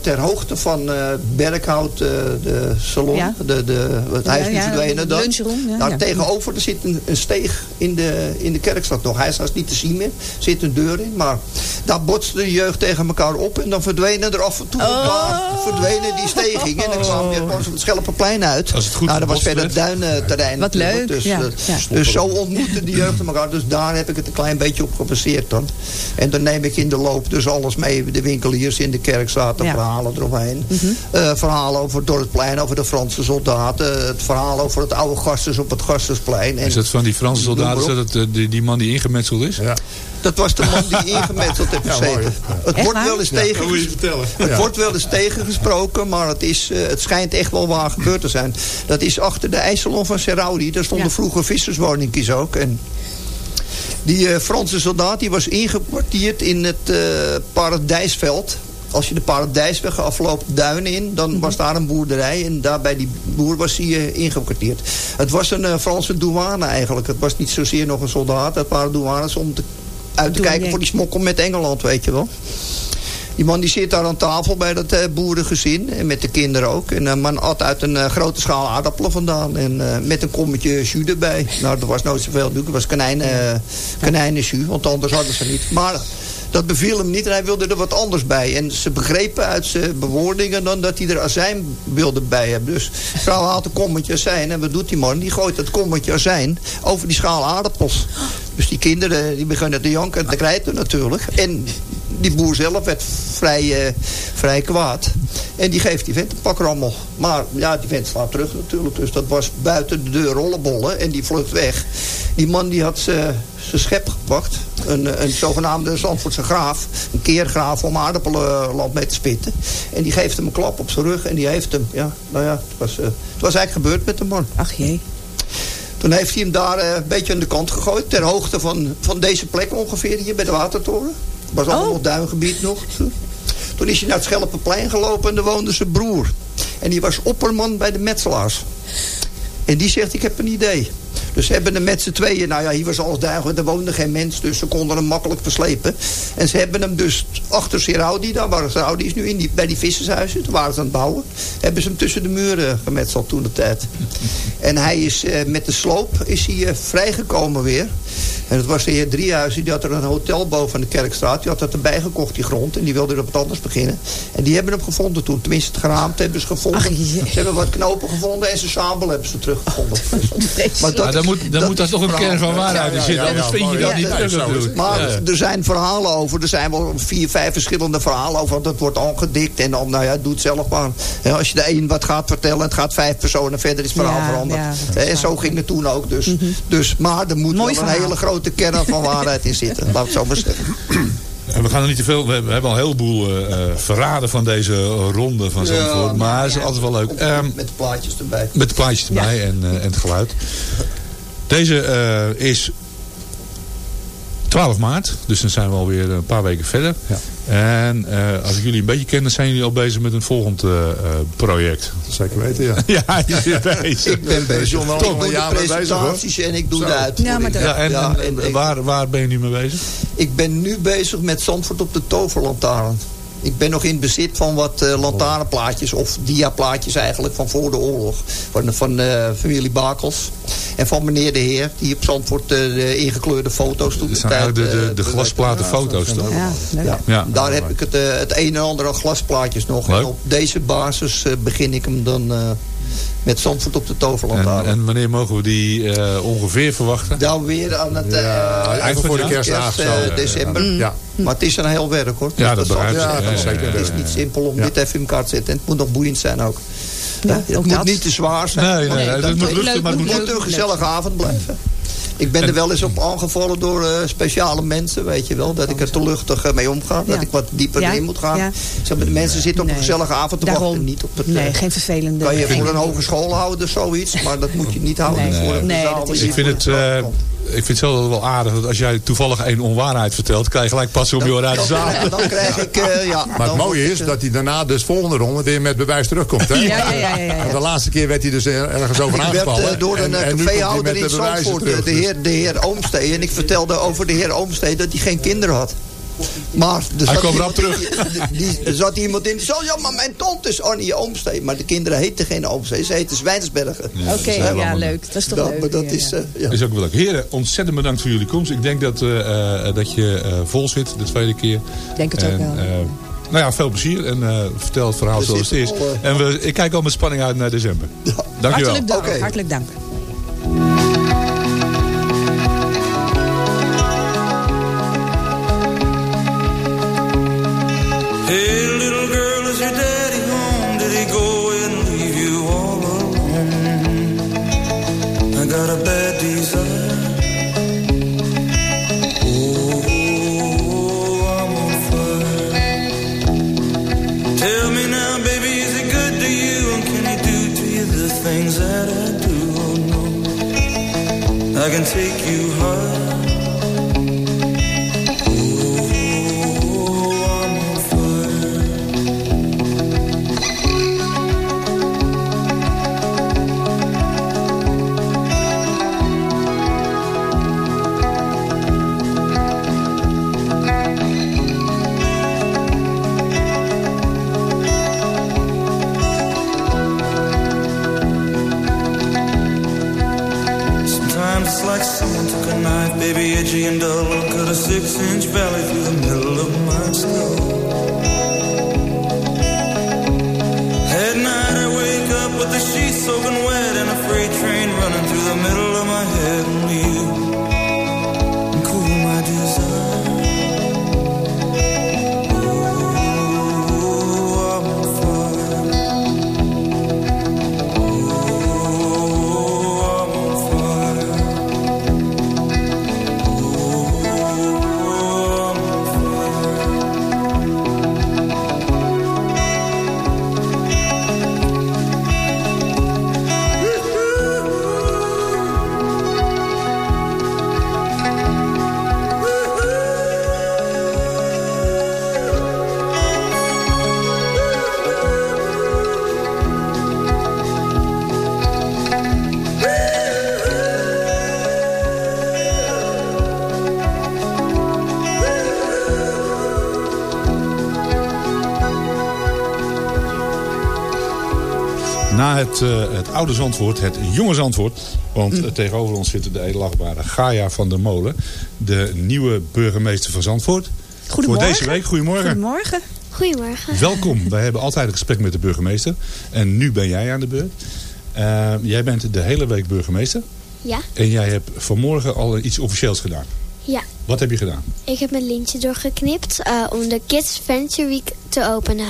ter hoogte van eh Berkhout, eh, de salon, Ja. de, de, het huis Ja, nu ja, verdwenen. dat. lunchroom, ja, Daar ja. tegenover er zit een, een steeg in de, in de kerkstad nog. Hij is niet te zien meer. Er zit een deur in. Maar daar botste de jeugd tegen elkaar op. En dan verdwenen er af en toe een Oh. paar verdwenen die steeg in. En dan kwam weer het Schelpenplein uit. Als het goed nou, dat was verder duinterrein. Wat natuurlijk. leuk, Dus, ja, eh, ja. dus zo ontmoeten die jeugd elkaar. Dus daar heb ik het een klein beetje op gebaseerd dan. En dan neem ik in de loop dus alles mee. De winkeliers in de kerkstraat, Ja. verhalen eromheen. Eh, verhalen over het Dorpsplein, over de Franse soldaten. Het verhaal over het oude gasters op het Gastersplein. En Is dat van die Franse soldaten, is dat het, eh, die, die man die ingemetseld is? Ja. Dat was de man die ingemetseld heeft gezeten. Het Echt wordt waar? wel eens tegen. vertellen. Het Ja. wordt wel eens tegengesproken, maar het, is, eh, het schijnt echt wel waar gebeurd te zijn. Dat is achter de IJsselon van Seraudi. Daar stonden Ja. vroeger visserswoningjes ook. En die eh, Franse soldaat die was ingekwartierd in het eh, Paradijsveld. Als je de Paradijsweg afloopt duinen in, dan was daar een boerderij. En daar bij die boer was hij ingekwartierd. Het was een eh, Franse douane eigenlijk. Het was niet zozeer nog een soldaat. Het waren douanes om te, uit te kijken voor die smokkel met Engeland, weet je wel. Die man die zit daar aan tafel bij dat eh, boerengezin. En met de kinderen ook. En een man at uit een grote schaal aardappelen vandaan. En met een kommetje jus erbij. Nou, er was nooit zoveel natuurlijk. Het was konijnen, uh, konijnenjus. Want anders hadden ze niet. Maar dat beviel hem niet. En hij wilde er wat anders bij. En ze begrepen uit zijn bewoordingen dan dat hij er azijn wilde bij hebben. Dus vrouw haalt een kommetje azijn. En wat doet die man? Die gooit dat kommetje azijn over die schaal aardappels. Dus die kinderen die beginnen te janken en te krijten natuurlijk. En die boer zelf werd vrij, eh, vrij kwaad. En die geeft die vent een pak rammel. Maar ja, die vent slaat terug natuurlijk. Dus dat was buiten de deur rollenbollen. En die vlucht weg. Die man die had zijn schep gepakt. Een, een zogenaamde Zandvoortse graaf. Een keergraaf om aardappelenland mee te spitten. En die geeft hem een klap op zijn rug. En die heeft hem, ja, nou ja, het was, eh, het was eigenlijk gebeurd met de man. Ach jee. Toen heeft hij hem daar eh, een beetje aan de kant gegooid. Ter hoogte van, van deze plek ongeveer hier bij de watertoren. Het was allemaal Oh. nog duingebied nog. Toen is hij naar het Schelpenplein gelopen en daar woonde zijn broer. En die was opperman bij de metselaars. En die zegt, ik heb een idee. Dus ze hebben hem met z'n tweeën, nou ja, hier was alles duidelijk, er woonde geen mens, dus ze konden hem makkelijk verslepen. En ze hebben hem dus achter Seraudi, daar waar Seraudi is nu, in die, bij die vissershuizen, toen waren ze aan het bouwen, hebben ze hem tussen de muren gemetseld toen de tijd. En hij is eh, met de sloop is hij, eh, vrijgekomen weer. En dat was de heer Driehuizen, die had er een hotel boven de Kerkstraat. Die had dat erbij gekocht, die grond. En die wilde er op wat anders beginnen. En die hebben hem gevonden toen. Tenminste, het geraamd hebben ze gevonden. Ach, ze hebben wat knopen gevonden en zijn sabel hebben ze teruggevonden. Maar Maar dan moet, dan moet daar toch een kern van waarheid in ja, zitten. ja, Anders ja, vind je ja, dat niet ja, terug zo natuurlijk. Maar Ja. er zijn verhalen over. Er zijn wel vier, vijf verschillende verhalen over. Want het wordt aangedikt. En dan, nou ja, doe het zelf maar. Ja, als je de een wat gaat vertellen. Het gaat vijf personen verder. Is het verhaal Ja, veranderd. ja, dat en zo waar. ging het toen ook. Dus, dus, maar er moet wel een hele grote kern van waarheid in zitten. Laat ik het zo maar zeggen. En we gaan er niet te veel. We hebben, al een heleboel eh, eh, verraden van deze ronde van Zandvoort. maar het is ja. altijd wel leuk. Ehm, Met de plaatjes erbij. met de plaatjes erbij en, eh, en het geluid. Deze eh, is 12 maart. Dus dan zijn we alweer een paar weken verder. Ja. En eh, als ik jullie een beetje ken, dan zijn jullie al bezig met een volgend eh, eh, project. Zeker weten, ja. ja, je zit bezig. Ik ben bezig. John een doe de bezig, presentaties en ik doe Zo. de uitvoering. Ja, maar dat- Ja, en, Ja, en, en ik- waar, waar ben je nu mee bezig? Ik ben nu bezig met Zandvoort op de toverlantaarn. Ik ben nog in bezit van wat eh lantaarnplaatjes, of diaplaatjes eigenlijk, van voor de oorlog. Van, van eh, familie Bakels. En van meneer de Heer, die op Zandvoort eh, de ingekleurde foto's doet. Dat zijn eigenlijk de, de, de glasplaten foto's toch? Ja. Ja, Ja. daar heb ik het, eh, het een en ander aan glasplaatjes nog. Leuk. En op deze basis begin ik hem dan eh, met Zandvoort op de En, toverlantaarn. en wanneer mogen we die eh, ongeveer verwachten? Dan weer aan het... eh, Ja, eind even voor de van kerstdagen kerst, eh, december. Ja. Maar het is een heel werk hoor. Ja, dat zal- begrijp ik. Ja, dat Ja, is ja, zeker. Het is niet simpel om Ja. dit even in elkaar te zetten. En het moet nog boeiend zijn ook. Ja, het ook moet dat. niet te zwaar zijn. Nee, nee, dat- moet het maar het moet een gezellige avond blijven. Ik ben er wel eens op aangevallen door eh, speciale mensen, weet je wel. Dat ik er te luchtig eh, mee omga. Dat ik wat dieper Ja, in moet gaan. zeg, maar de mensen zitten op een gezellige avond te Daarom. wachten. Niet op het, eh, Nee, geen vervelende... kan je voor een hogeschool houden, zoiets. Maar dat moet je niet houden Nee. voor een Nee, dat is Ik vind het, eh, ik vind het zelf wel aardig dat als jij toevallig een onwaarheid vertelt, krijg je gelijk passen op je oren uit de zaal. Dan, dan krijg ik, eh, ja. Maar het mooie is eh, dat hij daarna dus volgende ronde weer met bewijs terugkomt. Hè? Ja, ja, ja, ja, ja. Want De laatste keer werd hij dus er- ergens over Ik werd aangevallen. eh, door een En- eh, en caféhouder met in Zandvoort, eh, de heer, de heer Oomstee. En ik vertelde over de heer Oomstee dat hij geen kinderen had. Maar er Hij zat kwam iemand- rap terug. Er zat iemand in die zei, ja, maar mijn tante is Annie Oomsteen. Maar de kinderen heten geen Oomsteen, ze heten Zwijnsbergen. Oké, ja, leuk. Dat is toch Dat, leuk. maar dat ja, is, ja. eh, ja. Is ook wel leuk. Heren, ontzettend bedankt voor jullie komst. Ik denk dat, eh, eh, dat je eh, vol zit de tweede keer. Ik denk het ook En, wel. eh, nou ja, veel plezier en eh, vertel het verhaal zoals het is. En we, ik kijk al met spanning uit naar december. Dankjewel. Hartelijk dank. Hartelijk dank. Het, eh, het oude Zandvoort, het jonge Zandvoort. Want eh, tegenover ons zit de edelachtbare Gaia van der Molen. De nieuwe burgemeester van Zandvoort. Goedemorgen. Voor deze week, goedemorgen. Goedemorgen. Goedemorgen. Welkom. Wij hebben altijd een gesprek met de burgemeester. En nu ben jij aan de beurt. Eh, jij bent de hele week burgemeester. Ja, En jij hebt vanmorgen al iets officieels gedaan. ja. Wat heb je gedaan? Ik heb mijn lintje doorgeknipt eh, om de Kids Venture Week te openen.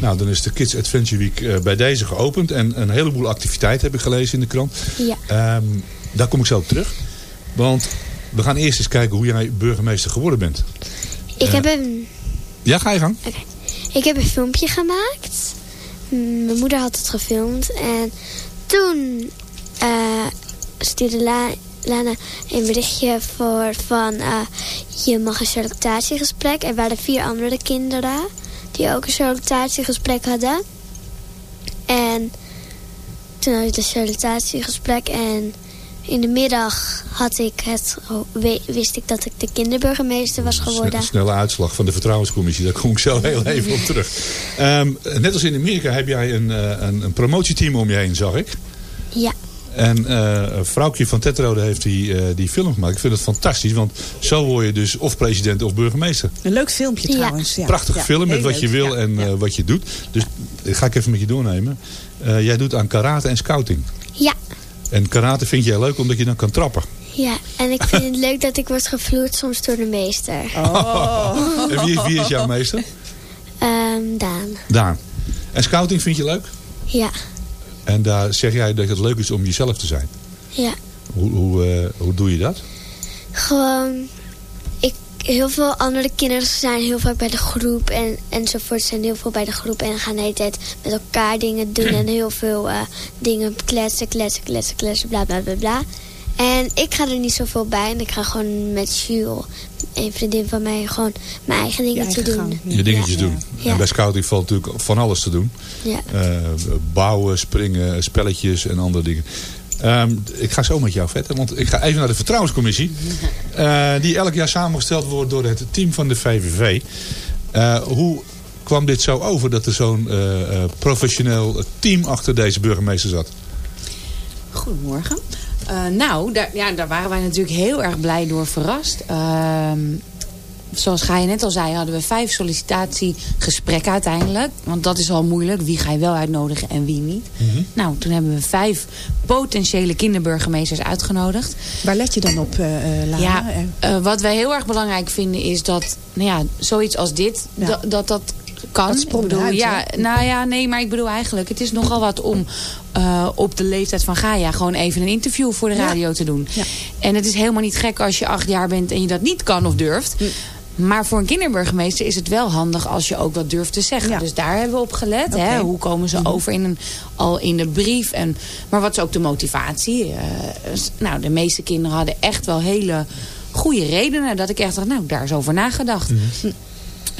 Nou, dan is de Kids Adventure Week eh, bij deze geopend. En een heleboel activiteiten heb ik gelezen in de krant. Ja. Ehm, daar kom ik zo op terug. Want we gaan eerst eens kijken hoe jij burgemeester geworden bent. Ik, Eh. heb een, Ja, ga je gang. ik heb een filmpje gemaakt. Mijn moeder had het gefilmd. En toen eh, stuurde La- Lana een berichtje voor van... je mag een sollicitatiegesprek. Er waren vier andere kinderen die ook een sollicitatiegesprek hadden. En toen had ik een sollicitatiegesprek en in de middag had ik het, wist ik dat ik de kinderburgemeester was geworden. Een snelle uitslag van de vertrouwenscommissie. Daar kom ik zo heel even op terug. Ehm, net als in Amerika heb jij een, eh, een, een promotieteam om je heen, zag ik. Ja, En eh vrouwtje van Tetrode heeft die, eh, die film gemaakt. Ik vind het fantastisch, want zo word je dus of president of burgemeester. Een leuk filmpje Ja. trouwens. Ja. Prachtig Ja, film met heel wat je wil Ja. en eh, wat je doet. Dus ga ik even met je doornemen. Eh, jij doet aan karate en scouting. ja, En karate vind jij leuk omdat je dan kan trappen. ja. En ik vind het leuk dat ik word gevloerd soms door de meester. Oh. En wie, wie is jouw meester? Ehm, Daan. Daan. En scouting vind je leuk? Ja, En daar zeg jij dat het leuk is om jezelf te zijn. ja. Hoe, hoe, eh, hoe doe je dat? Gewoon, ik, heel veel andere kinderen zijn heel vaak bij de groep en, enzovoort. Zijn heel veel bij de groep en gaan de hele tijd met elkaar dingen doen. En heel veel eh, dingen kletsen, kletsen, kletsen, kletsen, bla bla bla bla. En ik ga er niet zoveel bij. En ik ga gewoon met Jules, een vriendin van mij, gewoon mijn eigen dingen te eigen doen. gang. Je dingetjes doen. Ja. En bij scouting valt natuurlijk van alles te doen. Ja. Eh, bouwen, springen, spelletjes en andere dingen. Ehm, ik ga zo met jou verder, want ik ga even naar de vertrouwenscommissie. eh, die elk jaar samengesteld wordt door het team van de VVV. Eh, hoe kwam dit zo over dat er zo'n eh, eh, professioneel team achter deze burgemeester zat? Goedemorgen. Eh, nou, daar, ja, daar waren wij natuurlijk heel erg blij door verrast. Ehm, zoals Gaia net al zei, hadden we vijf sollicitatiegesprekken uiteindelijk. Want dat is al moeilijk. Wie ga je wel uitnodigen en wie niet? Nou, toen hebben we vijf potentiële kinderburgemeesters uitgenodigd. Waar let je dan op, eh, Lara? Ja, wat wij heel erg belangrijk vinden is dat, nou ja, zoiets als dit, dat, dat dat kan. Ik bedoel, ja, hè? nou ja, nee, maar ik bedoel eigenlijk, het is nogal wat om eh, op de leeftijd van Gaia gewoon even een interview voor de Ja. radio te doen. En het is helemaal niet gek als je acht jaar bent en je dat niet kan of durft. Maar voor een kinderburgemeester is het wel handig als je ook wat durft te zeggen. Dus daar hebben we op gelet. Hè? Hoe komen ze over in een, al in de brief? En, maar wat is ook de motivatie? Eh, nou, de meeste kinderen hadden echt wel hele goede redenen. Dat ik echt dacht, nou, daar is over nagedacht.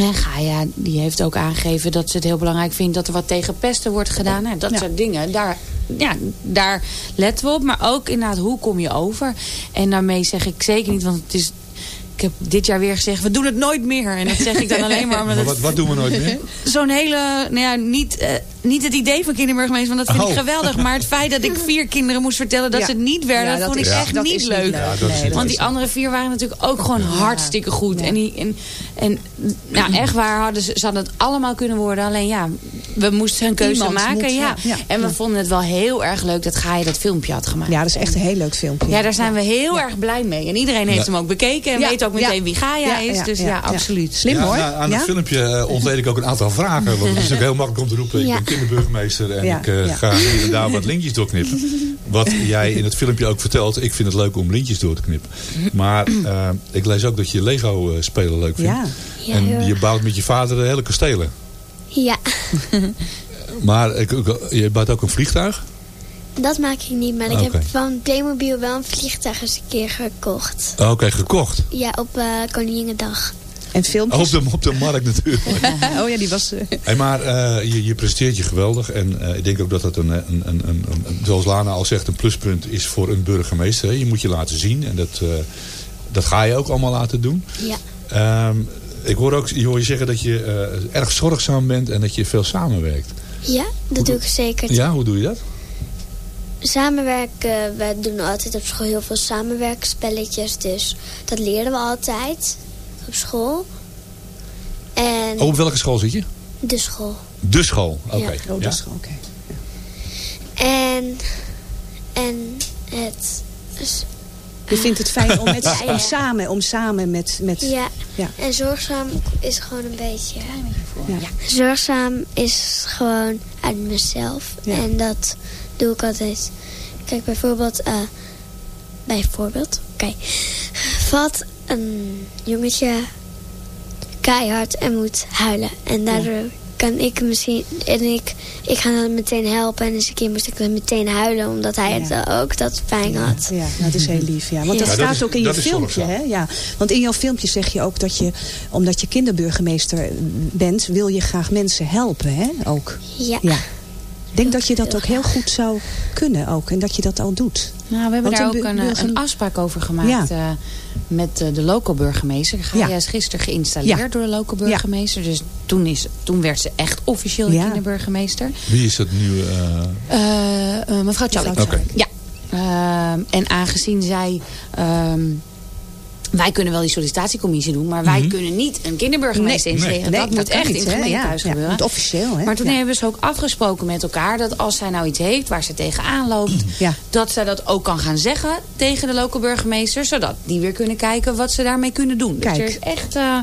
En Gaia, die heeft ook aangegeven dat ze het heel belangrijk vindt... dat er wat tegen pesten wordt gedaan. Nou, dat soort dingen, daar, ja, daar letten we op. Maar ook inderdaad, hoe kom je over? En daarmee zeg ik zeker niet, want het is... Ik heb dit jaar weer gezegd, we doen het nooit meer. En dat zeg ik dan alleen maar omdat Maar wat, wat doen we nooit meer? zo'n hele, nou ja, niet, eh, niet het idee van kinderburgemeester, want dat vind ik Oh. geweldig. Maar het feit dat ik vier kinderen moest vertellen dat Ja. ze het niet werden, Ja, dat, vond ik is- echt dat niet is niet leuk. Nee, want die andere vier waren natuurlijk ook gewoon hartstikke goed. En, die, en, en nou, echt waar, hadden ze, ze hadden het allemaal kunnen worden. Alleen ja, we moesten een keuze Iemand maken. moet, ja. ja. Ja. En we vonden het wel heel erg leuk dat Gaia dat filmpje had gemaakt. ja, dat is echt een heel leuk filmpje. Ja, daar zijn we heel erg blij mee. En iedereen heeft Ja. hem ook bekeken en Ja, weet ook meteen ja. wie Gaia is. dus ja, absoluut. Slim hoor. nou, aan het filmpje eh, ontleed ik ook een aantal vragen. Want het is natuurlijk heel makkelijk om te roepen. Kinderburgemeester en Ja, ik eh, ja. ga hier en daar wat lintjes doorknippen. Wat jij in het filmpje ook vertelt. Ik vind het leuk om lintjes door te knippen. Maar eh, ik lees ook dat je Lego eh, spelen leuk vindt. Ja. Ja, heel en je bouwt met je vader hele kastelen. Ja, Maar ik, ik- je bouwt ook een vliegtuig. dat maak ik niet. Maar ik heb van Playmobil wel een vliegtuig eens een keer gekocht. Oké, gekocht. Ja, op eh Koninginnedag. En Op filmpjes. de, op de markt natuurlijk. oh ja, die was... eh, Hey, maar eh, je, je presenteert je geweldig. En eh, ik denk ook dat dat een, een, een, een, zoals Lana al zegt, een pluspunt is voor een burgemeester. hè. Je moet je laten zien. En dat, eh, dat ga je ook allemaal laten doen. Ja. Ehm, ik hoor ook je, hoor je zeggen dat je eh, erg zorgzaam bent en dat je veel samenwerkt. Ja, dat doe ik zeker. Ja, hoe doe je dat? Samenwerken, we doen altijd op school heel veel samenwerkspelletjes. Dus dat leren we altijd op school. En Oh, op welke school zit je? de school. De school. Oké. Ja. Oh, Ja. dat is oké. En, en het... Je vindt het fijn om, met, Ja, ja. om samen, om samen met... met Ja. Ja. en zorgzaam is gewoon een beetje... Ja. Zorgzaam is gewoon uit mezelf. Ja. En dat doe ik altijd. Kijk, bijvoorbeeld... eh bijvoorbeeld, oké. Valt een jongetje keihard en moet huilen. En daardoor kan ik misschien... En ik, ik ga dan meteen helpen. En eens een keer moest ik dan meteen huilen. Omdat hij het Ja. ook dat fijn had. Ja, dat is heel lief. Ja. Want dat staat is- ook in je filmpje. Hè? Ja. Want in jouw filmpje zeg je ook dat je, omdat je kinderburgemeester bent, wil je graag mensen helpen. Hè? Ook. Ja. Ik denk dat je dat ook heel goed zou kunnen ook. En dat je dat al doet. Nou, we hebben Want daar een ook een, eh, burger- een afspraak over gemaakt Ja. eh, met eh, de local burgemeester. Gaia Ja. is gisteren geïnstalleerd Ja. door de local burgemeester. Dus toen, is, toen werd ze echt officieel de Ja. kinderburgemeester. Wie is dat nu? eh, Eh, eh, mevrouw Tjallik. Oké. Ja. Ehm, en aangezien zij... ehm, wij kunnen wel die sollicitatiecommissie doen, maar wij Mhm. kunnen niet een kinderburgemeester Nee, insteken. nee, dat dat moet echt niet, in het gemeentehuis Ja, ja, gebeuren. moet officieel, hè? Maar toen Ja. hebben we dus ook afgesproken met elkaar dat als zij nou iets heeft waar ze tegenaan loopt, Ja. dat zij dat ook kan gaan zeggen tegen de lokale burgemeester, zodat die weer kunnen kijken wat ze daarmee kunnen doen. Kijk. Dus er is echt, eh, Ja.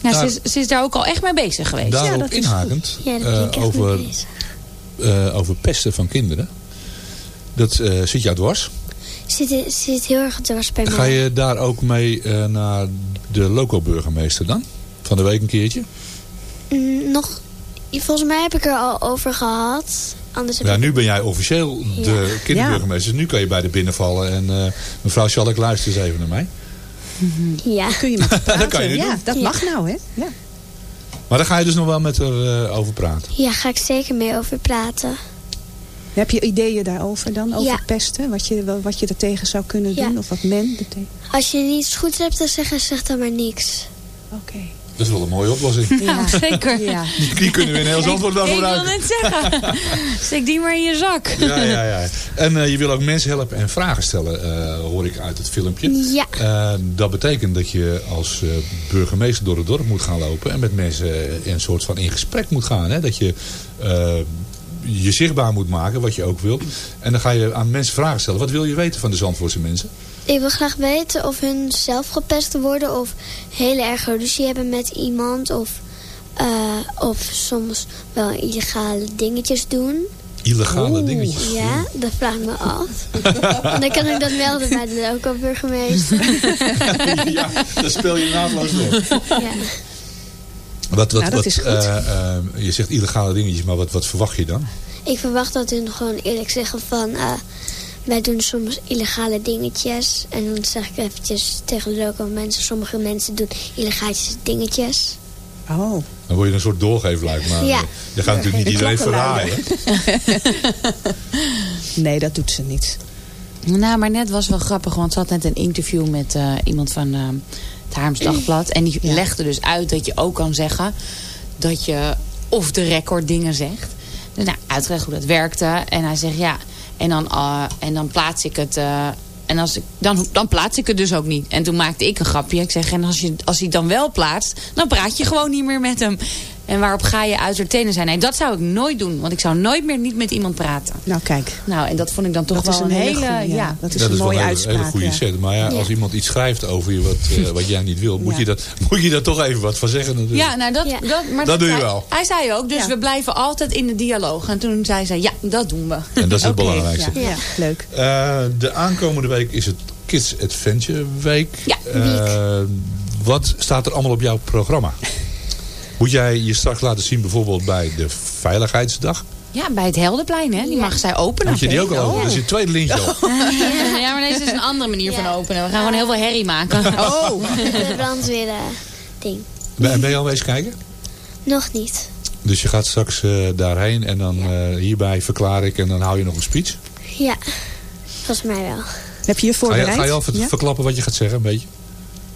nou, Daar- ze, is, ze is daar ook al echt mee bezig geweest. daarop dat is inhakend. Ja, ben ik eh, echt over, mee bezig. eh, over pesten van kinderen. Dat eh, zit jou dwars. Zit, zit heel erg dwars bij mij. Ga je daar ook mee eh, naar de loco-burgemeester dan? Van de week een keertje? Mm, nog, volgens mij heb ik er al over gehad. Anders heb Ja, ik... nu ben jij officieel de Ja. kinderburgemeester. Dus nu kan je bij de binnenvallen. En eh, mevrouw Schalk, luister eens even naar mij. Ja. Kun je met praten? Dat kan je nu ja, doen. dat Ja. mag nou, hè? Ja. Maar daar ga je dus nog wel met haar eh, over praten. ja, ga ik zeker mee over praten. Heb je ideeën daarover dan? Over Ja. pesten? Wat je, wat je er tegen zou kunnen Ja. doen? Of wat men tegen... Als je niets goeds hebt te zeggen, zeg dan maar niks. Oké. Dat is wel een mooie oplossing. Nou, zeker. Ja. Die, die kunnen we in heel Zandvoort wel Ik wil gebruiken. net zeggen. Steek die maar in je zak. Ja, ja, ja. En eh, je wil ook mensen helpen en vragen stellen, eh, hoor ik uit het filmpje. Ja. Eh, dat betekent dat je als eh, burgemeester door het dorp moet gaan lopen... en met mensen in een soort van in gesprek moet gaan. Hè? Dat je eh, je zichtbaar moet maken, wat je ook wil. En dan ga je aan mensen vragen stellen. Wat wil je weten van de Zandvoortse mensen? Ik wil graag weten of hun zelf gepest worden of heel erg ruzie hebben met iemand. Of, eh, of soms wel illegale dingetjes doen. Illegale dingetjes. Ja, dat vraag ik me af. en dan kan ik dat melden bij de local burgemeester. ja, dat speel je naadloos door. ja. Wat, wat, Nou, dat wat, is goed. eh, eh, je zegt illegale dingetjes, maar wat, wat verwacht je dan? Ik verwacht dat hun gewoon eerlijk zeggen van... eh, wij doen soms illegale dingetjes. En dan zeg ik eventjes tegen de mensen... sommige mensen doen illegale dingetjes. Oh. Dan word je een soort doorgeefluik. Maar Ja. je gaat natuurlijk niet De iedereen verraaien. Nee, dat doet ze niet. Nou, maar net was wel grappig, want ze had net een interview met eh, iemand van het Haarms Dagblad. En die legde dus uit dat je ook kan zeggen dat je of de record dingen zegt. Dus nou, uitgelegd hoe dat werkte. En hij zegt ja, en dan, eh, en dan plaats ik het... eh, en als ik, dan, dan plaats ik het dus ook niet. En toen maakte ik een grapje. Ik zeg, en als, je, als hij het dan wel plaatst, dan praat je gewoon niet meer met hem. En waarop ga je uit tenen zijn? Nee, dat zou ik nooit doen. Want ik zou nooit meer niet met iemand praten. Nou, kijk. Nou, en dat vond ik dan toch Dat wel is een, hele goeie, ja. dat is dat een is mooie een hele, uitspraak. hele goede ja. set. Maar ja, als Ja. iemand iets schrijft over je wat, eh, wat jij niet wil, moet, Ja. je dat, moet je daar toch even wat van zeggen natuurlijk. Ja, nou dat, Ja. dat, maar Dat doe je wel. Hij zei ook, dus Ja. we blijven altijd in de dialoog. En toen zei ze, ja, dat doen we. En dat is het belangrijkste. Ja, ja, leuk. Eh, de aankomende week is het Kids Adventure Week. Ja, Eh, wat staat er allemaal op jouw programma? Moet jij je straks laten zien bijvoorbeeld bij de Veiligheidsdag? Ja, bij het Heldenplein, hè. Die mag zij openen. Moet je die ook al Oh. over? Dat is je tweede lintje al. Ja, maar deze is een andere manier van openen. We gaan gewoon heel veel herrie maken. Oh. De brandweer eh, ding. Ben, ben je al eens kijken? Nog niet. Dus je gaat straks eh, daarheen en dan eh, hierbij verklaar ik en dan hou je nog een speech. Ja, volgens mij wel. Heb je je Ga voorbereid? je, ga je al ver- Ja? verklappen wat je gaat zeggen, een beetje?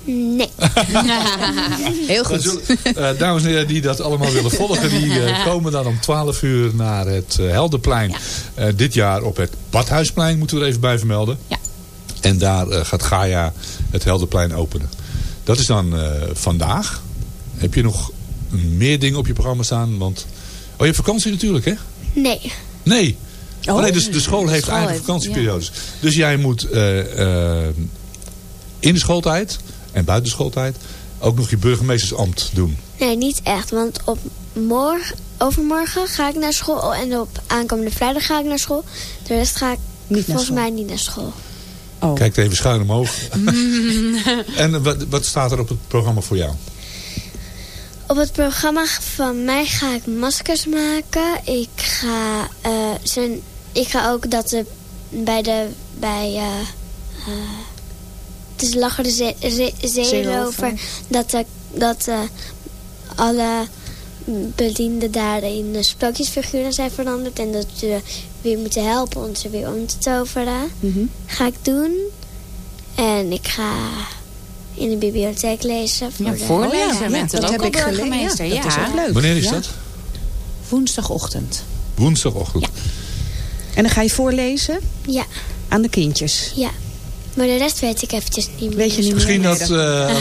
Nee. Heel goed. zullen- eh, dames en heren die dat allemaal willen volgen, die eh, komen dan om 12 uur naar het eh, Helderplein. Eh, dit jaar op het Badhuisplein, moeten we er even bij vermelden. Ja. En daar gaat Gaia het Helderplein openen. Dat is dan eh, vandaag. Heb je nog meer dingen op je programma staan? Want... Oh, je hebt vakantie natuurlijk, hè? Nee. Nee. Oh. Oh, nee, dus de school heeft school eigen vakantieperiodes. Dus jij moet in de schooltijd en buiten de schooltijd ook nog je burgemeestersambt doen. Nee, niet echt. Want op morgen, overmorgen ga ik naar school. En op aankomende vrijdag ga ik naar school. De rest ga ik Niet naar volgens school. mij niet naar school. Oh. Kijk even schuin omhoog. en wat, wat staat er op het programma voor jou? Op het programma van mij ga ik maskers maken. Ik ga, eh, zijn, ik ga ook dat de, bij de... Bij, eh, eh, het is Lacher de Zee- Zee- Zeerover. Zeerover. Dat, de, dat eh, alle bedienden daar in de sprookjesfiguren zijn veranderd. En dat we weer moeten helpen om ze weer om te toveren. Mhm. Ga ik doen. En ik ga in de bibliotheek lezen. Voor Ja, de- voorlezen ja, met ja, de dat heb ik gelezen. burgemeester. Ja, dat is ook leuk. Wanneer is Ja. dat? Woensdagochtend. Woensdagochtend. En dan ga je voorlezen Ja, aan de kindjes. ja. Maar de rest weet ik eventjes niet meer. Weet je niet meer? Misschien dat eh,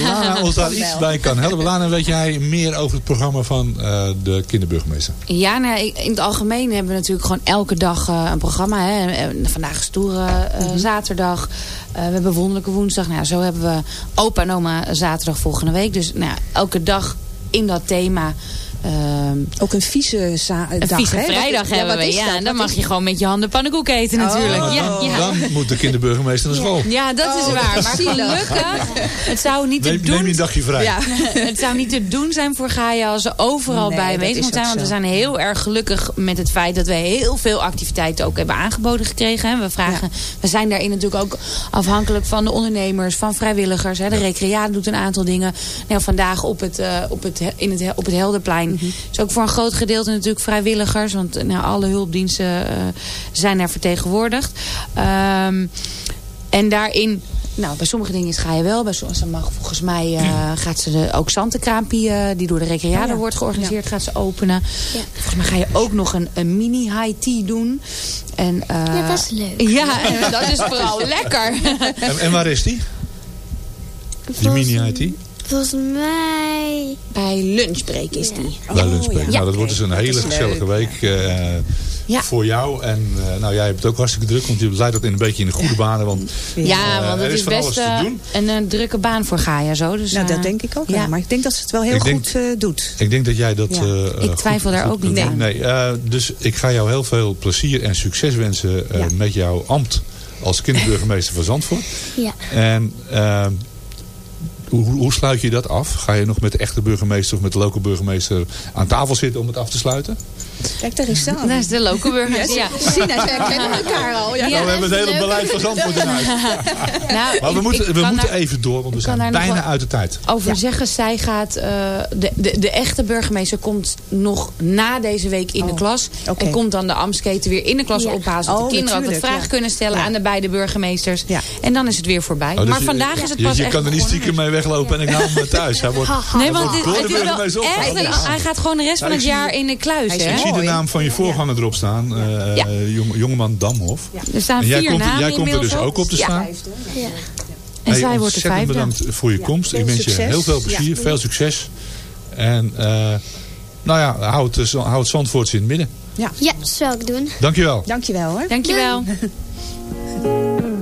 Lana ons daar iets bij kan helpen. Lana, weet jij meer over het programma van eh, de kinderburgemeester? Ja, nou, in het algemeen hebben we natuurlijk gewoon elke dag eh, een programma. Hè. Vandaag is Toeren eh, zaterdag. Eh, we hebben Wonderlijke Woensdag. Nou, zo hebben we opa en oma zaterdag volgende week. Dus nou, ja, elke dag in dat thema. Ehm, Ook een vieze een dag, vieze hè? Vrijdag hebben wat we. is Ja, dat? en dan Wat mag is- je gewoon met je handen pannenkoek eten natuurlijk. Oh. Ja, ja. Dan moet de kinderburgemeester naar school. Ja, dat is Oh, waar. Maar gelukkig, het zou niet te Neem, doen neem je een dagje vrij. Ja. het zou niet te doen zijn voor Gaia als ze overal Nee, bij dat aanwezig is moet zijn. Want we zijn heel erg gelukkig met het feit dat we heel veel activiteiten ook hebben aangeboden gekregen. hè. We, vragen, we zijn daarin natuurlijk ook afhankelijk van de ondernemers, van vrijwilligers. Hè. De Recreatie doet een aantal dingen. Nou, vandaag op het, eh, op het, in het, op het Helderplein Het is ook voor een groot gedeelte natuurlijk vrijwilligers. Want nou, alle hulpdiensten zijn er vertegenwoordigd. Ehm, en daarin nou, bij sommige dingen ga je wel. Bij sommige mag volgens mij uh, gaat ze de, ook Zantenkraampie, uh, die door de Recreator oh wordt georganiseerd, gaat ze openen. Ja. Volgens mij ga je ook nog een, een mini high tea doen. En, uh, ja, dat is leuk. Ja, en dat is vooral lekker. En, en, waar is die? Die mini high tea? Volgens mij... Bij lunchbreak is die. Bij lunchbreak. Nou, dat wordt dus een hele gezellige week ja. voor jou. En uh, nou, jij hebt het ook hartstikke druk, want je leidt dat in een beetje in de goede banen. Want, ja, uh, want het is, is best uh, een, een, drukke baan voor Gaia zo. Dus, nou, dat denk ik ook. Ja. Maar ik denk dat ze het wel heel goed denk, doet. Ik denk dat jij dat Ik twijfel daar ook niet aan. Nee, dus ik ga jou heel veel plezier en succes wensen met jouw ambt als kinderburgemeester van Zandvoort. Ja. En hoe, sluit je dat af? Ga je nog met de echte burgemeester of met de lokale burgemeester aan tafel zitten om het af te sluiten? Kijk, daar is dan. Dat is de lokale burgemeester. Ja. Sina, zij kennen elkaar al. Ja. Nou, we hebben het hele beleid van Zandvoort in huis. Nou, maar we moeten, we moeten even door, want we zijn bijna uit de tijd. Over zeggen, zij gaat... Uh, de, de, de, echte burgemeester komt nog na deze week in oh. de klas. Okay. En komt dan de Amsketen weer in de klas ophalen. Zodat oh, de kinderen ook wat vragen kunnen stellen aan de beide burgemeesters. En dan is het weer voorbij. Oh, dus maar vandaag is het pas Je kan er niet stiekem mee weglopen en ik haal hem thuis. Hij wordt, nee, want. Hij gaat gewoon de rest van het jaar in de kluis. Ik zie de naam van je voorganger erop staan. Uh, jongeman Damhof. Er staan jij komt, namen Jij komt er dus ook op te staan. Ja. En zij wordt de vijfde. bedankt voor je komst. Ik wens je heel veel plezier, veel succes. En uh, nou ja, houd, houd Zandvoorts in het midden. Ja, ja dat zal ik doen. Dankjewel. Dankjewel hoor. Dankjewel. but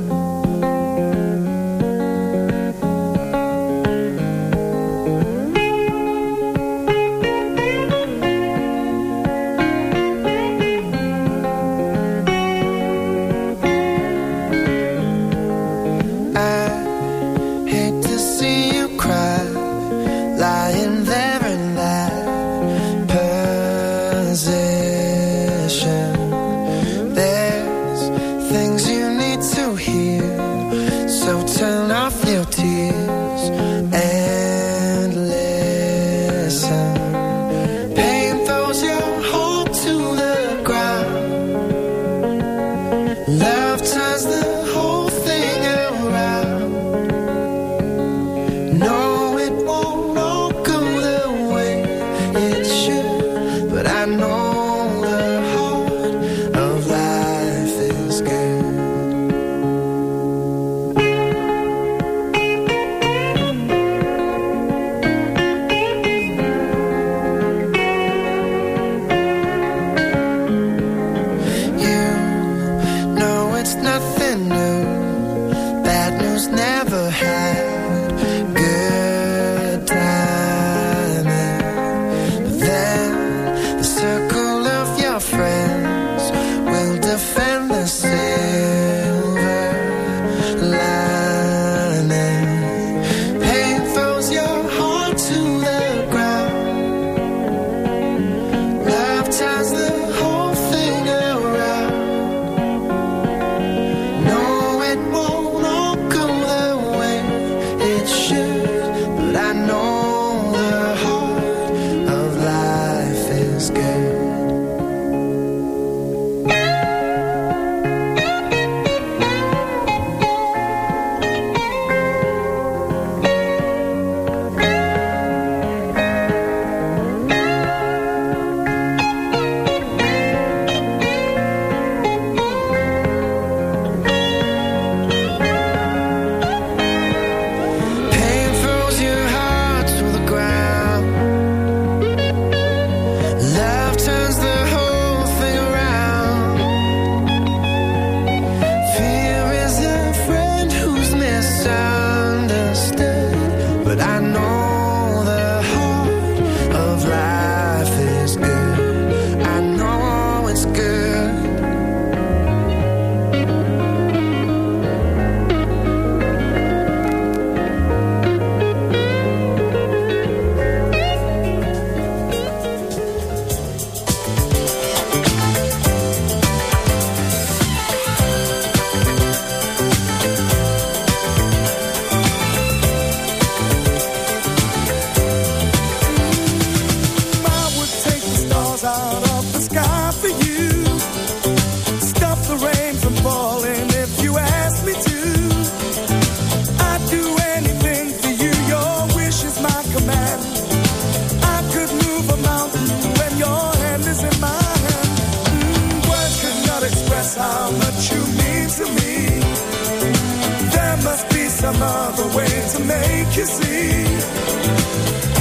you.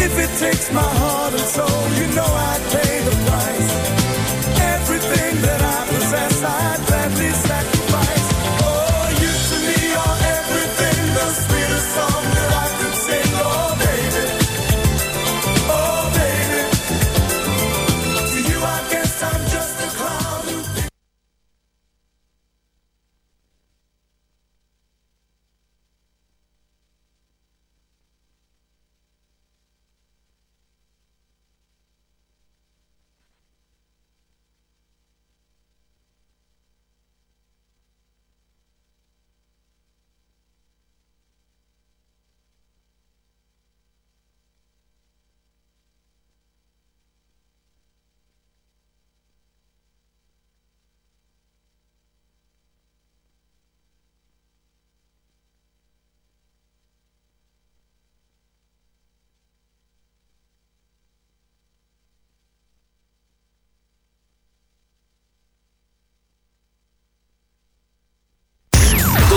If it takes my heart and soul, you know I'd pay